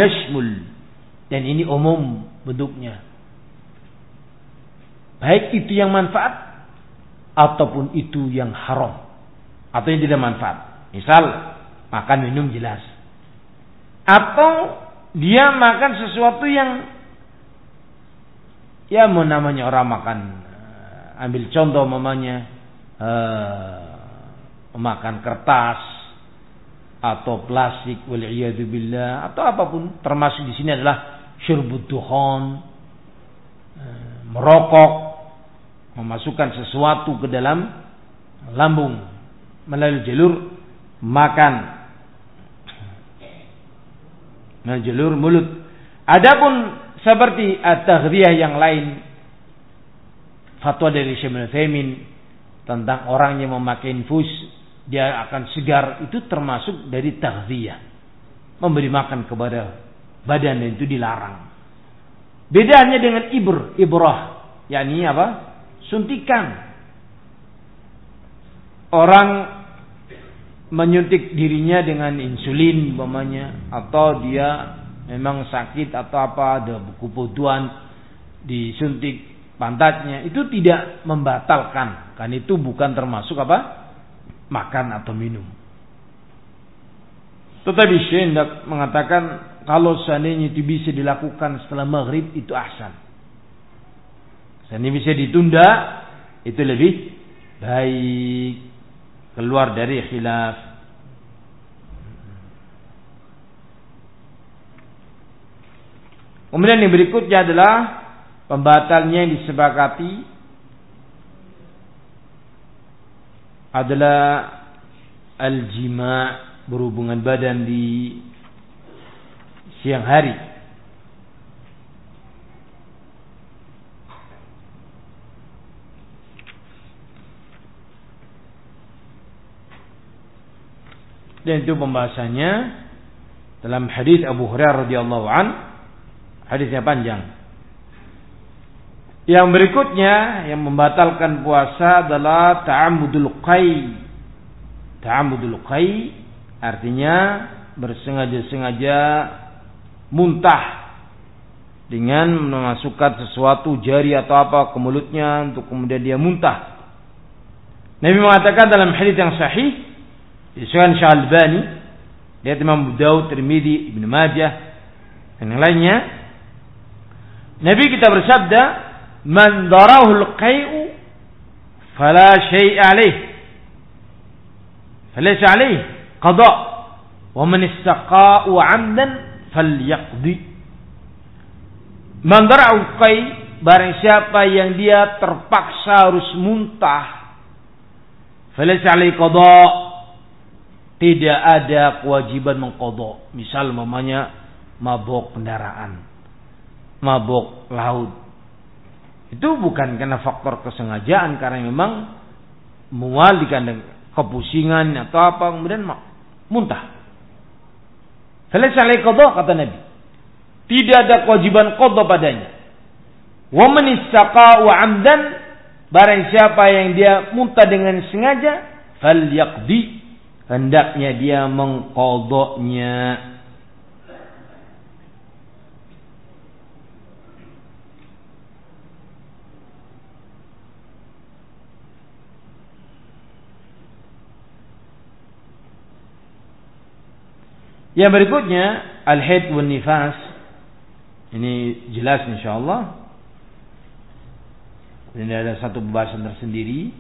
dan ini umum bentuknya. Baik itu yang manfaat ataupun itu yang haram. Atau yang tidak manfaat. Misal makan minum jelas. Atau dia makan sesuatu yang ya mau namanya orang makan ambil contoh mamanya uh, memakan kertas atau plastik billah atau apa pun termasuk di sini adalah syurbud dukhon uh, merokok memasukkan sesuatu ke dalam lambung melalui jalur makan melalui jalur mulut. Adapun seperti at yang lain. Fatwa dari Syekh Femin tentang orang yang memakai infus dia akan segar. Itu termasuk dari taghziyah. Memberi makan kepada badan dan itu dilarang. Bedanya dengan ibr ibrah. Yakni apa? Suntikan. Orang menyuntik dirinya dengan insulin umpamanya atau dia memang sakit atau apa ada buku putuan disuntik pantatnya. Itu tidak membatalkan. Kan itu bukan termasuk apa? Makan atau minum. Tetapi Syekh mengatakan kalau seandainya itu bisa dilakukan setelah maghrib itu ahsan. Seandainya bisa ditunda itu lebih baik. Keluar dari khilaf kemudian yang berikutnya adalah Pembatalnya yang disepakati adalah al-jima' berhubungan badan di siang hari. Dan itu pembahasannya dalam hadis Abu Hurairah radhiyallahu an, hadisnya panjang. Yang berikutnya yang membatalkan puasa adalah ta'amudul qai. Ta'amudul qai artinya bersengaja-sengaja muntah dengan memasukkan sesuatu jari atau apa ke mulutnya untuk kemudian dia muntah. Nabi mengatakan dalam hadis yang sahih disebutkan Syalbani dia Imam Daud, Tirmidzi, Ibnu Majah dan yang lainnya Nabi kita bersabda man darahul qai'u fala syai' alaih. Falaysa alaih qada wa man istaqa'u 'amdan falyaqdi. Man darahul qai' barang siapa yang dia terpaksa harus muntah falaysa alaih qada tidak ada kewajiban mengkodok misal mamanya mabok kendaraan mabok laut itu bukan karena faktor kesengajaan karena memang mual kepusingan atau apa kemudian muntah. Selesai alai kata Nabi. Tidak ada kewajiban qadha padanya. Wa man wa amdan barang siapa yang dia muntah dengan sengaja falyaqdi hendaknya dia mengkodoknya Yang berikutnya al-haid wal nifas. Ini jelas insyaallah. Ini ada satu pembahasan tersendiri.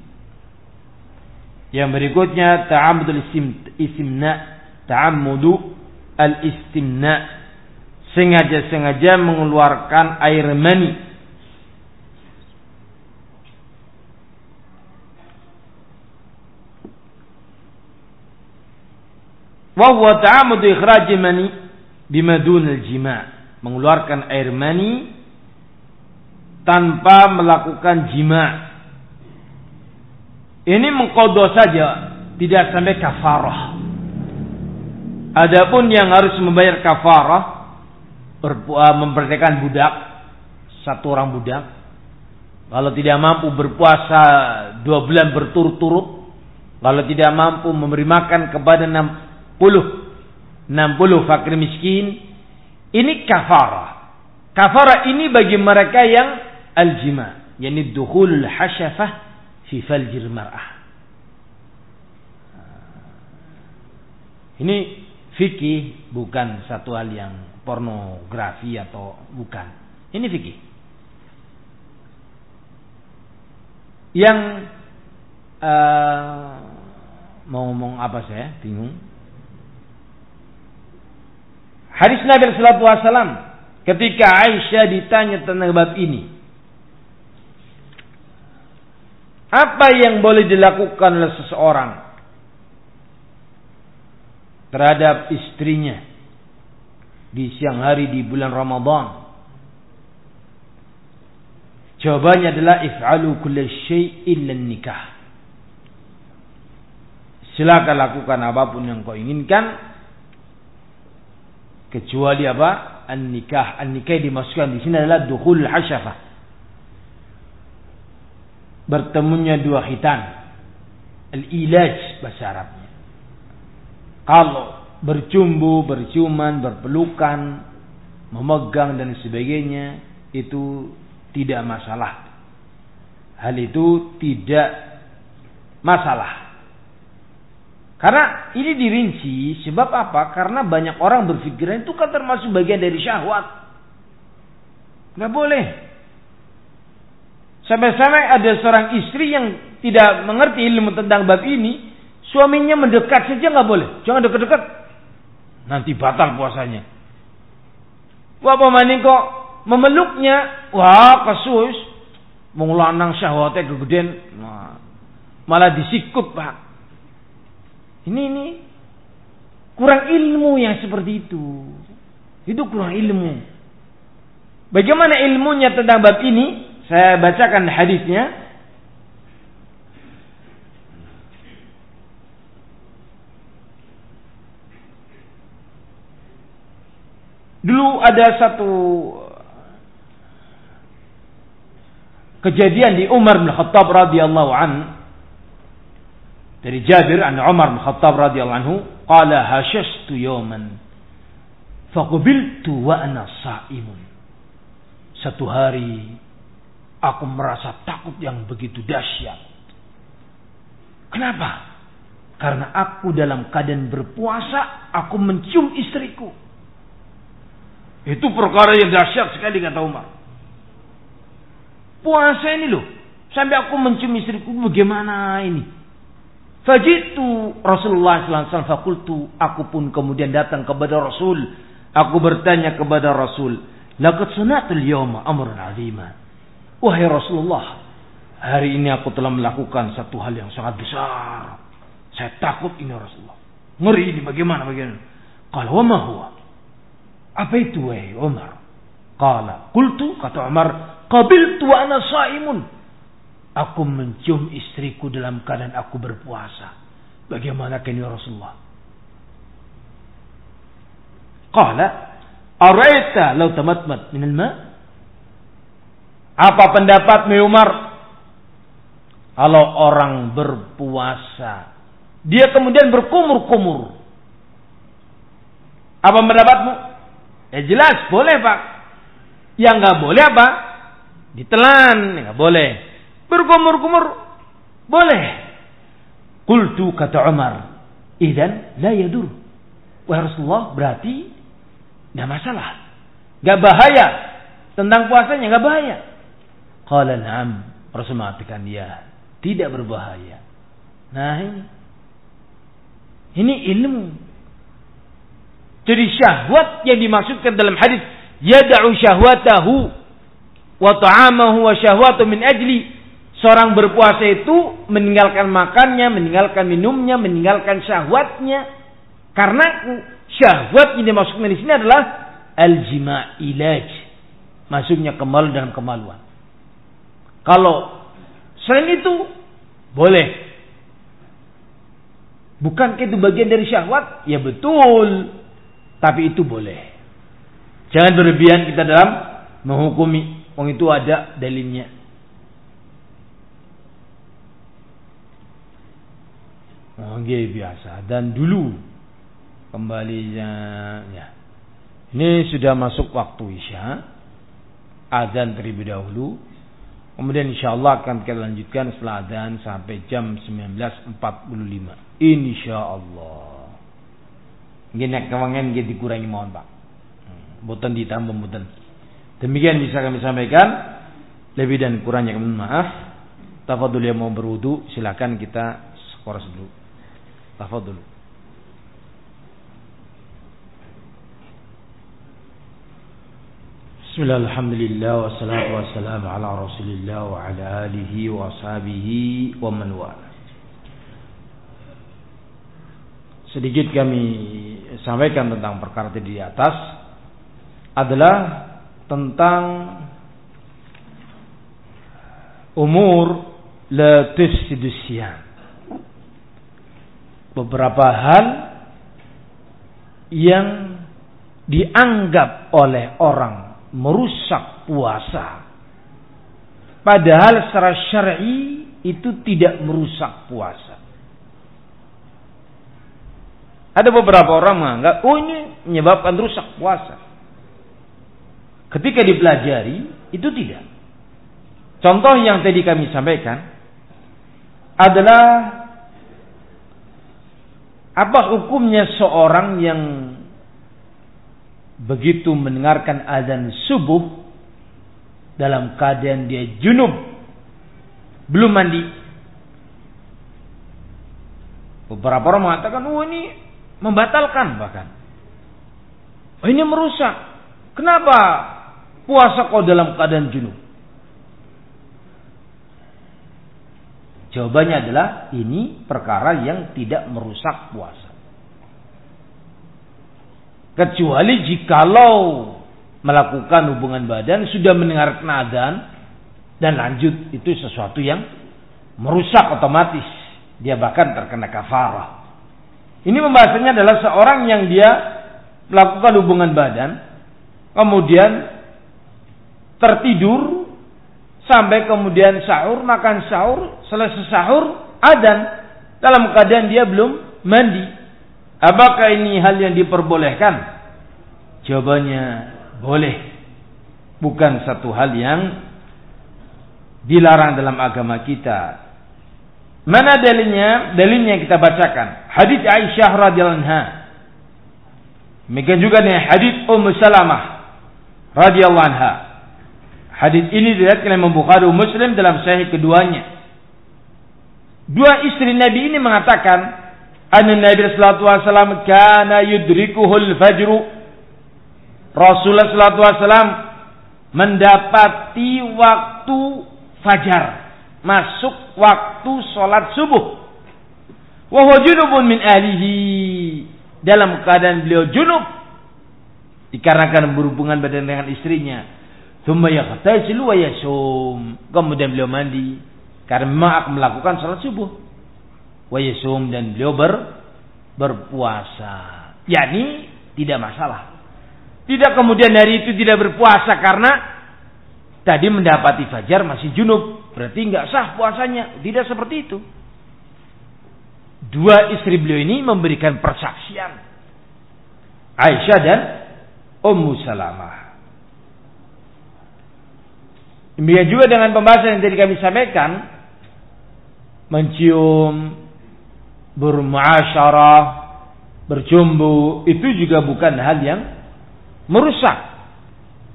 Yang berikutnya ta'ammudul istimna, ta'ammudu al-istimna. Sengaja-sengaja mengeluarkan air mani Wa huwa ta'amudu ikhraj mani bimadun al-jima' mengeluarkan air mani tanpa melakukan jima' ini mengkodo saja tidak sampai kafarah. Adapun yang harus membayar kafarah uh, memerdekakan budak satu orang budak kalau tidak mampu berpuasa dua bulan berturut-turut kalau tidak mampu memberi makan kepada puluh, enam puluh fakir miskin. Ini kafara. Kafara ini bagi mereka yang aljima. Yani dukhulul hasyafah fi faljir mar'ah. Ini fikih bukan satu hal yang pornografi atau bukan. Ini fikih. Yang uh, mau ngomong apa saya bingung. Hadis Nabi Sallallahu Alaihi Wasallam ketika Aisyah ditanya tentang bab ini. Apa yang boleh dilakukan oleh seseorang terhadap istrinya di siang hari di bulan Ramadan? Jawabannya adalah if'alu kulla syai'in nikah. Silakan lakukan apa pun yang kau inginkan kecuali apa? An-nikah. An-nikah dimasukkan di sini adalah dukhul hasyafah. Bertemunya dua khitan. Al-ilaj bahasa Arabnya. Kalau bercumbu, berciuman, berpelukan, memegang dan sebagainya itu tidak masalah. Hal itu tidak masalah. Karena ini dirinci sebab apa? Karena banyak orang berpikiran itu kan termasuk bagian dari syahwat. Nggak boleh. Sampai-sampai ada seorang istri yang tidak mengerti ilmu tentang bab ini, suaminya mendekat saja nggak boleh. Jangan dekat-dekat. Nanti batal puasanya. Wah pemanin kok memeluknya, wah kasus, mengulanang syahwatnya kegedean, malah disikut pak. Ini ini kurang ilmu yang seperti itu. Itu kurang ilmu. Bagaimana ilmunya tentang bab ini? Saya bacakan hadisnya. Dulu ada satu kejadian di Umar bin Khattab radhiyallahu an dari Jabir an Umar bin Khattab radhiyallahu anhu qala hashastu yawman faqbiltu wa ana saimun. Satu hari aku merasa takut yang begitu dahsyat. Kenapa? Karena aku dalam keadaan berpuasa aku mencium istriku. Itu perkara yang dahsyat sekali kata Umar. Puasa ini loh sampai aku mencium istriku bagaimana ini Fajitu Rasulullah SAW fakultu. Aku pun kemudian datang kepada Rasul. Aku bertanya kepada Rasul. Laqad sunatul yawma amrun azima. Wahai Rasulullah. Hari ini aku telah melakukan satu hal yang sangat besar. Saya takut ini Rasulullah. Ngeri ini bagaimana bagaimana. Kalau wa huwa? Apa itu wahai Umar? Qala qultu kata Umar, qabiltu wa ana saimun. Aku mencium istriku dalam keadaan aku berpuasa. Bagaimana kini Rasulullah? Qala, "Araita law tamatmat al-ma?" Apa pendapat Umar kalau orang berpuasa dia kemudian berkumur-kumur? Apa pendapatmu? Ya jelas boleh pak. Yang nggak boleh apa? Ditelan, nggak boleh. Berkumur-kumur boleh. Kultu kata Umar, idan la yadur. Wahai Rasulullah berarti nggak masalah, nggak bahaya tentang puasanya nggak bahaya. Qala na'am. Rasul mengatakan ya, tidak berbahaya. Nah ini. Ini ilmu. Jadi syahwat yang dimaksudkan dalam hadis yad'u syahwatahu wa ta'amahu wa syahwatu min ajli seorang berpuasa itu meninggalkan makannya, meninggalkan minumnya, meninggalkan syahwatnya karena syahwat yang dimaksudkan di sini adalah al-jima' ilaj masuknya kemalu dalam kemaluan. Kalau selain itu boleh. Bukan itu bagian dari syahwat? Ya betul. Tapi itu boleh. Jangan berlebihan kita dalam menghukumi. Wong itu ada dalilnya. Oh, biasa. Dan dulu kembalinya ya. Ini sudah masuk waktu Isya. Azan terlebih dahulu. Kemudian insya Allah akan kita lanjutkan setelah adzan sampai jam 19.45. Insya Allah. Ini nak kawangan kita dikurangi mohon Pak. Hmm, boten ditambah boten. Demikian bisa kami sampaikan. Lebih dan kurangnya kami maaf. Tafadul yang mau berwudu silakan kita skors dulu. Tafadul. Bismillah, alhamdulillah, wassalatu wassalamu ala rasulillah wa ala alihi wa sahbihi wa man wala. Sedikit kami sampaikan tentang perkara di atas adalah tentang umur la tufsidusyan. Beberapa hal yang dianggap oleh orang merusak puasa. Padahal secara syar'i itu tidak merusak puasa. Ada beberapa orang menganggap, oh ini menyebabkan rusak puasa. Ketika dipelajari, itu tidak. Contoh yang tadi kami sampaikan adalah apa hukumnya seorang yang begitu mendengarkan azan subuh dalam keadaan dia junub belum mandi? Beberapa orang mengatakan oh ini membatalkan bahkan. Oh ini merusak. Kenapa puasa kau dalam keadaan junub jawabannya adalah ini perkara yang tidak merusak puasa Kecuali jikalau melakukan hubungan badan sudah mendengar adzan dan lanjut itu sesuatu yang merusak otomatis. Dia bahkan terkena kafarah. Ini pembahasannya adalah seorang yang dia melakukan hubungan badan kemudian tertidur sampai kemudian sahur makan sahur selesai sahur adan dalam keadaan dia belum mandi Apakah ini hal yang diperbolehkan? Jawabannya boleh. Bukan satu hal yang dilarang dalam agama kita. Mana dalilnya? Dalilnya kita bacakan. Hadis Aisyah radhiyallahu anha. Demikian juga nih hadis Ummu Salamah radhiyallahu anha. Hadis ini diriwayatkan oleh Bukhari Muslim dalam sahih keduanya. Dua istri Nabi ini mengatakan, anna Nabi sallallahu alaihi wasallam kana yudrikuhul fajru. Rasulullah sallallahu alaihi wasallam mendapati waktu fajar, masuk waktu sholat subuh. Wa huwa junubun min ahlihi. Dalam keadaan beliau junub dikarenakan berhubungan badan dengan istrinya. Thumma yaghtasilu wa yasum. Kemudian beliau mandi karena memang melakukan sholat subuh. wa yasum dan beliau ber, berpuasa. Yani tidak masalah. Tidak kemudian dari itu tidak berpuasa karena tadi mendapati fajar masih junub. Berarti nggak sah puasanya. Tidak seperti itu. Dua istri beliau ini memberikan persaksian. Aisyah dan Ummu Salamah. Demikian juga dengan pembahasan yang tadi kami sampaikan. Mencium, bermuasyarah, bercumbu. Itu juga bukan hal yang merusak.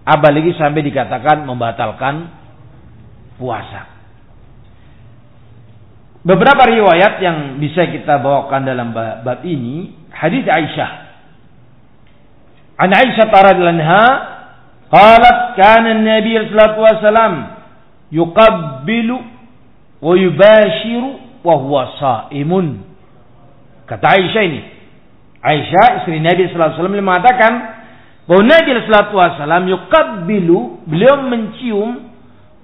Apalagi sampai dikatakan membatalkan puasa. Beberapa riwayat yang bisa kita bawakan dalam bab ini. Hadis Aisyah. An Aisyah radhiyallahu anha Qalat kana Nabi sallallahu alaihi wasallam yuqabbilu wa yubashiru wa huwa shaimun. Kata Aisyah ini. Aisyah istri Nabi sallallahu alaihi wasallam mengatakan bahwa Nabi sallallahu alaihi wasallam yuqabbilu, beliau mencium,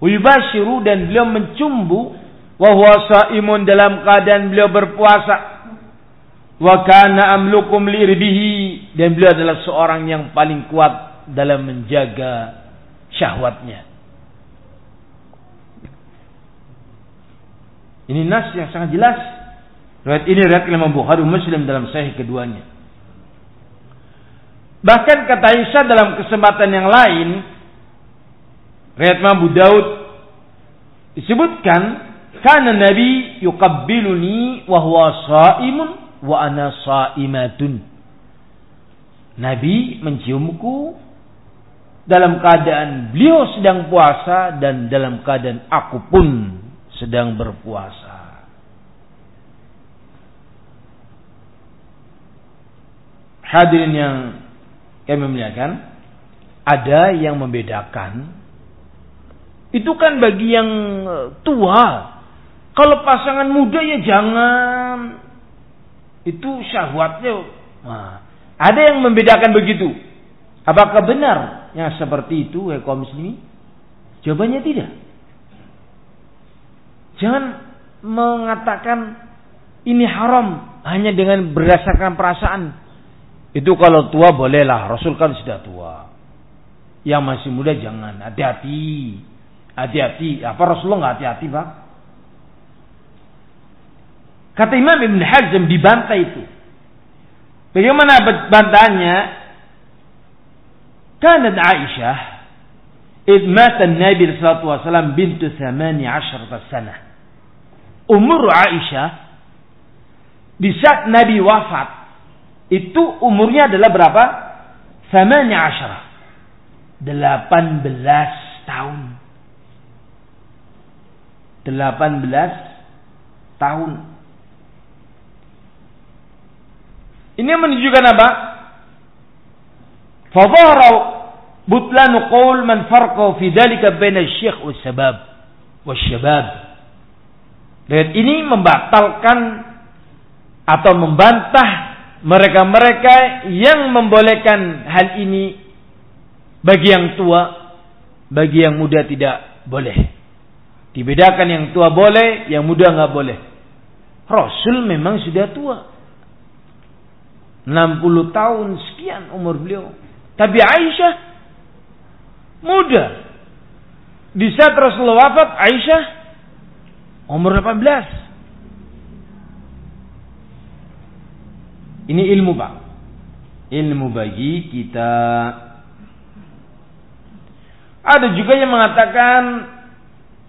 wa yubashiru dan beliau mencumbu wa huwa shaimun dalam keadaan beliau berpuasa. Wa kana amlukum lirbihi dan beliau adalah seorang yang paling kuat dalam menjaga syahwatnya. Ini nas yang sangat jelas. Riwayat ini riwayat Imam Bukhari Muslim dalam sahih keduanya. Bahkan kata Isa dalam kesempatan yang lain, riwayat Imam Abu Daud disebutkan karena Nabi yuqabbiluni wa huwa shaimun wa ana shaimatun. Nabi menciumku dalam keadaan beliau sedang puasa dan dalam keadaan aku pun sedang berpuasa. Hadirin yang kami muliakan, ada yang membedakan. Itu kan bagi yang tua. Kalau pasangan muda ya jangan. Itu syahwatnya. Nah, ada yang membedakan begitu. Apakah benar yang seperti itu, ya kaum muslimin? Jawabannya tidak. Jangan mengatakan ini haram hanya dengan berdasarkan perasaan. Itu kalau tua bolehlah, Rasul kan sudah tua. Yang masih muda jangan, hati-hati. Hati-hati. Apa Rasulullah nggak hati-hati, Pak? Kata Imam Ibn Hazm dibantai itu. Bagaimana bantahannya? Kanat Aisyah id mata Nabi sallallahu alaihi wasallam bintu 18 sana. Umur Aisyah di saat Nabi wafat itu umurnya adalah berapa? 18 18 tahun. 18 tahun. Ini menunjukkan apa? Qaul man farqa fi dalika baina syekh wa sabab wa syabab. Dan ini membatalkan atau membantah mereka-mereka yang membolehkan hal ini bagi yang tua, bagi yang muda tidak boleh. Dibedakan yang tua boleh, yang muda nggak boleh. Rasul memang sudah tua. 60 tahun sekian umur beliau. Tapi Aisyah muda. Di saat Rasulullah wafat, Aisyah umur 18. Ini ilmu Pak. Ilmu bagi kita. Ada juga yang mengatakan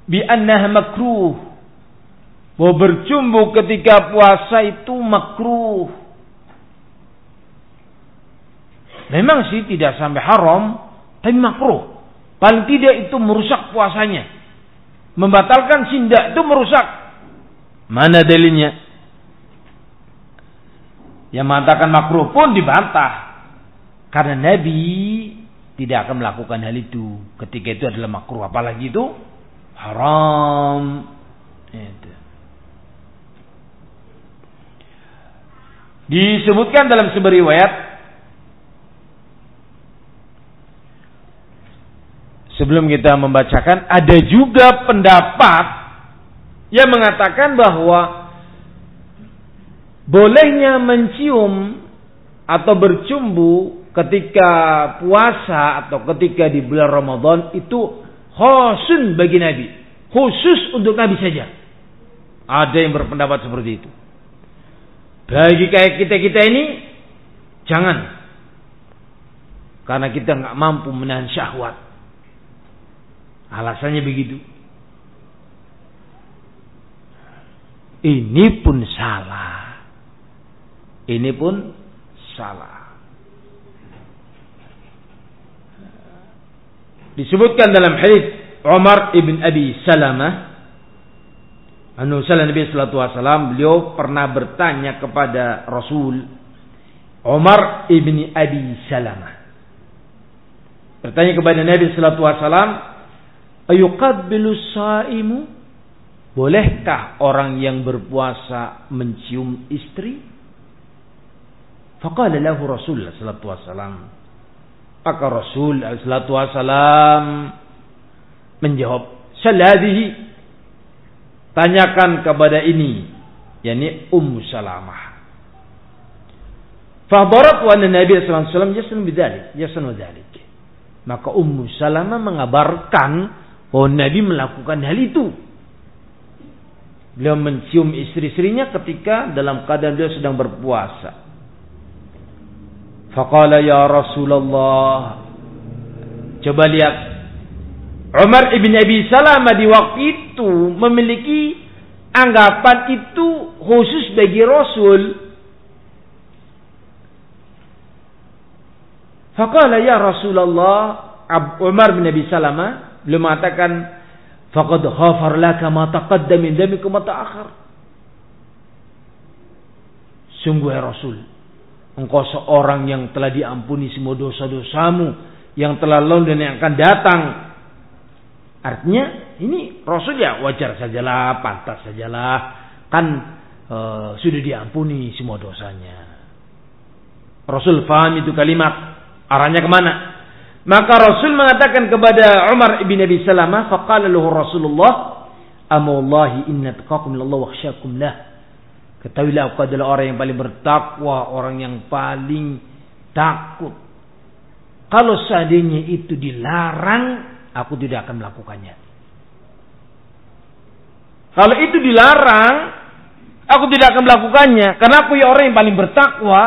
bi annah makruh. Bahwa bercumbu ketika puasa itu makruh. Memang sih tidak sampai haram, tapi makruh. Paling tidak itu merusak puasanya. Membatalkan sindak itu merusak. Mana dalilnya? Yang mengatakan makruh pun dibantah. Karena Nabi tidak akan melakukan hal itu. Ketika itu adalah makruh. Apalagi itu haram. Itu. Disebutkan dalam sebuah riwayat sebelum kita membacakan ada juga pendapat yang mengatakan bahwa bolehnya mencium atau bercumbu ketika puasa atau ketika di bulan Ramadan itu khusun bagi Nabi. Khusus untuk Nabi saja. Ada yang berpendapat seperti itu. Bagi kayak kita-kita ini, jangan. Karena kita nggak mampu menahan syahwat. Alasannya begitu. Ini pun salah. Ini pun salah. Disebutkan dalam hadis Umar ibn Abi Salamah Anu Nabi Sallallahu Alaihi Wasallam beliau pernah bertanya kepada Rasul Umar ibni Abi Salamah. Bertanya kepada Nabi Sallallahu Alaihi Wasallam, Ayuqabbilu saimu? Bolehkah orang yang berpuasa mencium istri? Faqala lahu Rasul sallallahu alaihi wasallam. Maka Rasul sallallahu alaihi wasallam menjawab, "Saladihi." Tanyakan kepada ini, yakni Ummu Salamah. Fadarat wa Nabi sallallahu alaihi wasallam yasun bidzalik, dzalik. Maka Ummu Salamah mengabarkan bahwa Nabi melakukan hal itu. Beliau mencium istri-istrinya ketika dalam keadaan beliau sedang berpuasa. Faqala ya Rasulullah. Coba lihat. Umar ibn Abi Salamah di waktu itu memiliki anggapan itu khusus bagi Rasul. Faqala ya Rasulullah. Umar bin Abi Salamah. Beliau mengatakan Faqad ghafar laka ma taqaddam min ma ta'akhir. Sungguh ya Rasul, engkau seorang yang telah diampuni semua dosa-dosamu yang telah lalu dan yang akan datang. Artinya ini Rasul ya wajar sajalah, pantas sajalah, kan e, sudah diampuni semua dosanya. Rasul faham itu kalimat, arahnya ke mana? Maka Rasul mengatakan kepada Umar ibn Abi Salamah, faqala lahu Rasulullah, "Amma wallahi inna taqakum lillahi wa khsyakum lah." Ketahuilah aku adalah orang yang paling bertakwa, orang yang paling takut. Kalau seandainya itu dilarang, aku tidak akan melakukannya. Kalau itu dilarang, aku tidak akan melakukannya. Karena aku ya orang yang paling bertakwa.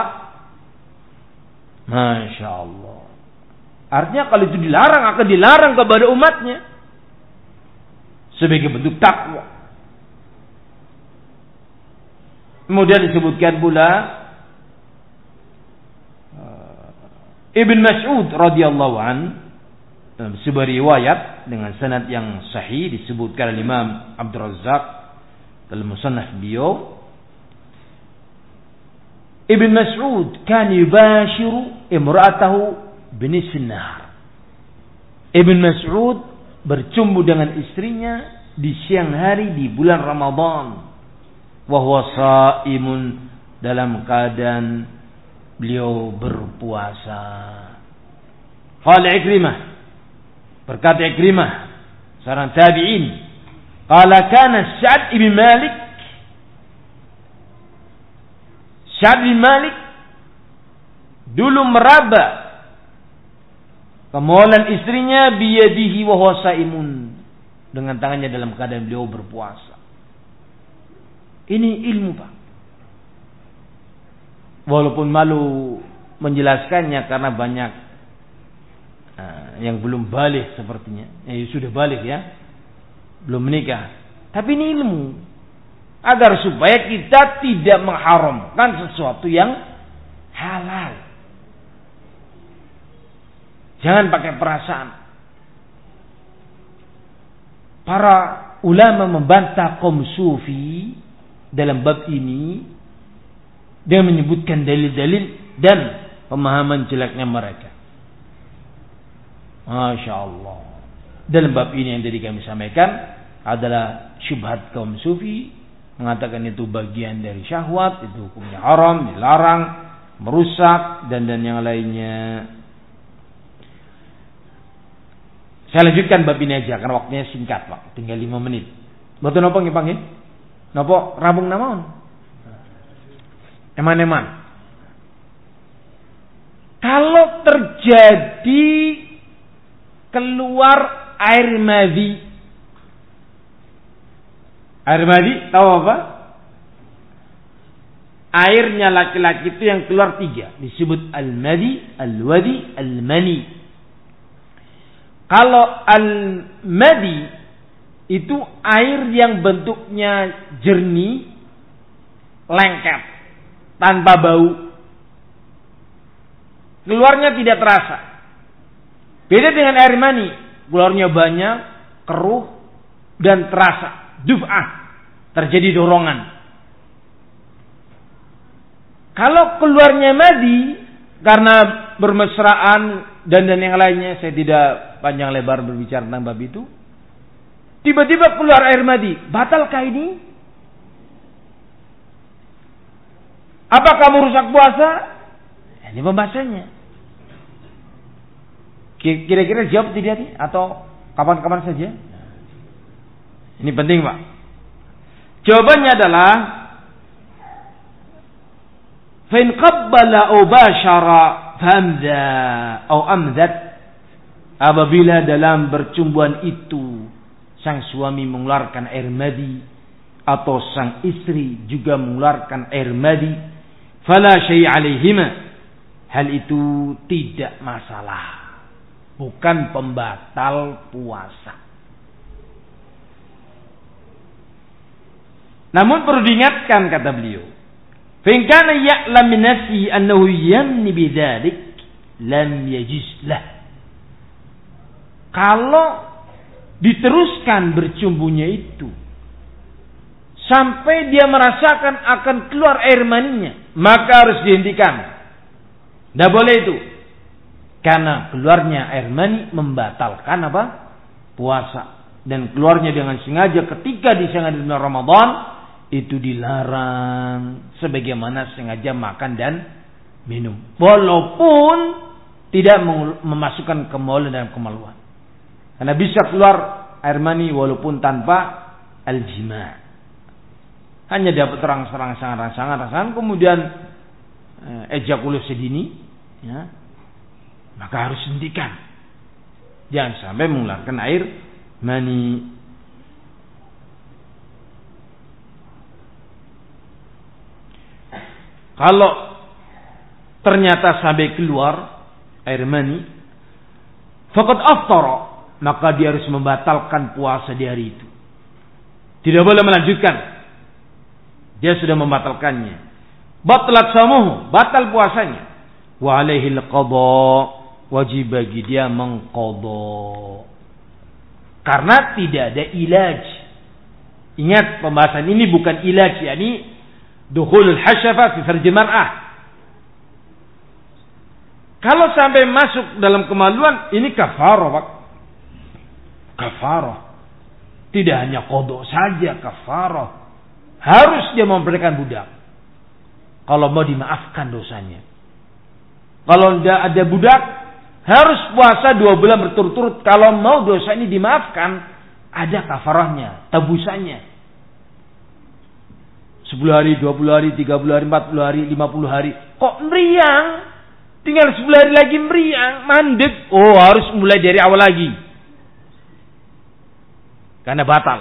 Masya Allah. Artinya kalau itu dilarang akan dilarang kepada umatnya. Sebagai bentuk takwa. Kemudian disebutkan pula uh, Ibn Mas'ud radhiyallahu an dalam sebuah riwayat dengan sanad yang sahih disebutkan oleh Imam Abdul Razzaq dalam musannaf beliau Ibn Mas'ud kan yubashiru imra'atahu nahar. Ibn Mas'ud bercumbu dengan istrinya di siang hari di bulan Ramadan. Wahwa sa'imun dalam keadaan beliau berpuasa. Qala Ikrimah. Berkata Ikrimah. Seorang tabi'in. Qala kana Sa'ad ibn Malik. Sa'ad ibn Malik. Dulu meraba Kemolan istrinya biyadihi wa huwa saimun. Dengan tangannya dalam keadaan beliau berpuasa. Ini ilmu Pak. Walaupun malu menjelaskannya karena banyak uh, yang belum balik sepertinya. Eh, sudah balik ya. Belum menikah. Tapi ini ilmu. Agar supaya kita tidak mengharamkan sesuatu yang halal. Jangan pakai perasaan. Para ulama membantah kaum sufi dalam bab ini dengan menyebutkan dalil-dalil dan pemahaman jeleknya mereka. Masya Allah. Dalam bab ini yang tadi kami sampaikan adalah syubhat kaum sufi mengatakan itu bagian dari syahwat, itu hukumnya haram, dilarang, merusak dan dan yang lainnya. Saya lanjutkan bab ini aja karena waktunya singkat pak, tinggal lima menit. Betul nopo nggih panggil? Nopo rabung namaon? Eman-eman. Kalau terjadi keluar air madi. Air madi tahu apa? Airnya laki-laki itu yang keluar tiga. Disebut al-madi, al-wadi, al-mani. Kalau al-madi itu air yang bentuknya jernih, lengket, tanpa bau, keluarnya tidak terasa. Beda dengan air mani, keluarnya banyak, keruh, dan terasa. Duf'ah, terjadi dorongan. Kalau keluarnya madi, karena bermesraan dan dan yang lainnya, saya tidak panjang lebar berbicara tentang bab itu. Tiba-tiba keluar air madi, batalkah ini? Apa kamu rusak puasa? Ini pembahasannya. Kira-kira jawab tidak nih atau kapan-kapan saja? Ini penting, Pak. Jawabannya adalah Fain qabbala aw famza aw amzat apabila dalam percumbuan itu sang suami mengeluarkan air madi atau sang istri juga mengeluarkan air madi fala syai' alaihima hal itu tidak masalah bukan pembatal puasa. Namun perlu diingatkan kata beliau, "Fa ya'lam min nafsi annahu yanni bidzalik lam yajizlah." Kalau diteruskan bercumbunya itu sampai dia merasakan akan keluar air maninya, maka harus dihentikan. Tidak boleh itu. Karena keluarnya air mani membatalkan apa? Puasa. Dan keluarnya dengan sengaja ketika di bulan Ramadan itu dilarang sebagaimana sengaja makan dan minum. Walaupun tidak memasukkan kemaluan dan kemaluan. Karena bisa keluar air mani walaupun tanpa al-jima. Hanya dapat rangsangan rangsangan rangsangan kemudian eh, ejakulasi dini ya, maka harus hentikan. Jangan sampai mengeluarkan air mani. Kalau ternyata sampai keluar air mani, fakat aftara, maka dia harus membatalkan puasa di hari itu. Tidak boleh melanjutkan. Dia sudah membatalkannya. Batlat samuhu, batal puasanya. Wa alaihi wajib bagi dia mengkodok. Karena tidak ada ilaj. Ingat pembahasan ini bukan ilaj, yakni dukhul hasyafa fi farji mar'ah. Kalau sampai masuk dalam kemaluan, ini kafarah, Pak. Kafarah. Tidak hanya kodok saja, kafarah. Harus dia memberikan budak. Kalau mau dimaafkan dosanya. Kalau tidak ada budak, harus puasa dua bulan berturut-turut. Kalau mau dosa ini dimaafkan, ada kafarahnya, tebusannya. Sepuluh hari, dua puluh hari, tiga puluh hari, empat puluh hari, lima puluh hari. Kok meriang? Tinggal sepuluh hari lagi meriang, mandek. Oh harus mulai dari awal lagi. Karena batal.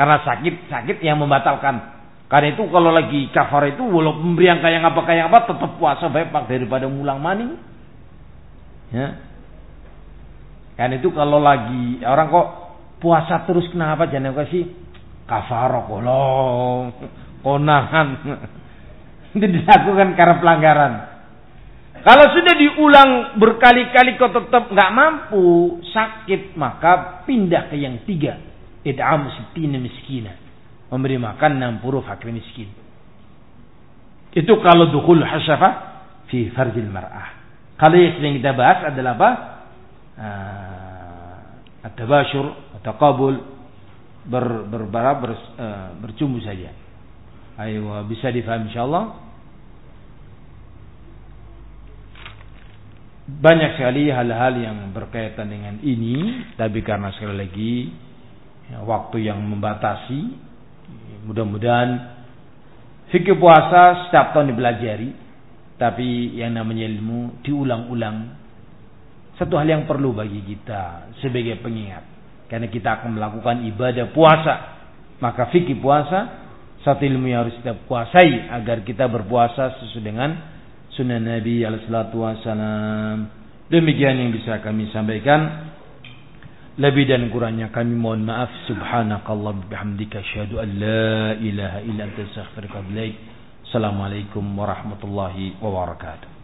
Karena sakit, sakit yang membatalkan. Karena itu kalau lagi kafar itu walaupun meriang kayak apa kayak apa tetap puasa baik pak daripada mulang maning. Ya. Kan itu kalau lagi orang kok puasa terus kenapa jangan kasih kafaro kolong konangan [LAUGHS] itu dilakukan karena pelanggaran. Kalau sudah diulang berkali-kali kok tetap nggak mampu sakit maka pindah ke yang tiga idam sittina miskina memberi makan 60 fakir miskin. Itu kalau dukul hasyafa fi farjil mar'ah. Kalau yang sedang kita bahas adalah apa? Uh, At-tabasyur, at-taqabul, ber, ber, ber, ber, uh, bercumbu saja. Ayo bisa difahami insyaallah. Banyak sekali hal-hal yang berkaitan dengan ini, tapi karena sekali lagi ya, waktu yang membatasi, mudah-mudahan Fikih puasa setiap tahun dipelajari, tapi yang namanya ilmu diulang-ulang. Satu hal yang perlu bagi kita sebagai pengingat. Karena kita akan melakukan ibadah puasa. Maka fikih puasa, satu ilmu yang harus kita kuasai agar kita berpuasa sesuai dengan sunnah Nabi alaihi Demikian yang bisa kami sampaikan. Lebih dan kurangnya kami mohon maaf. Subhanakallah bihamdika asyhadu an la ilaha illa anta astaghfiruka Assalamualaikum warahmatullahi wabarakatuh.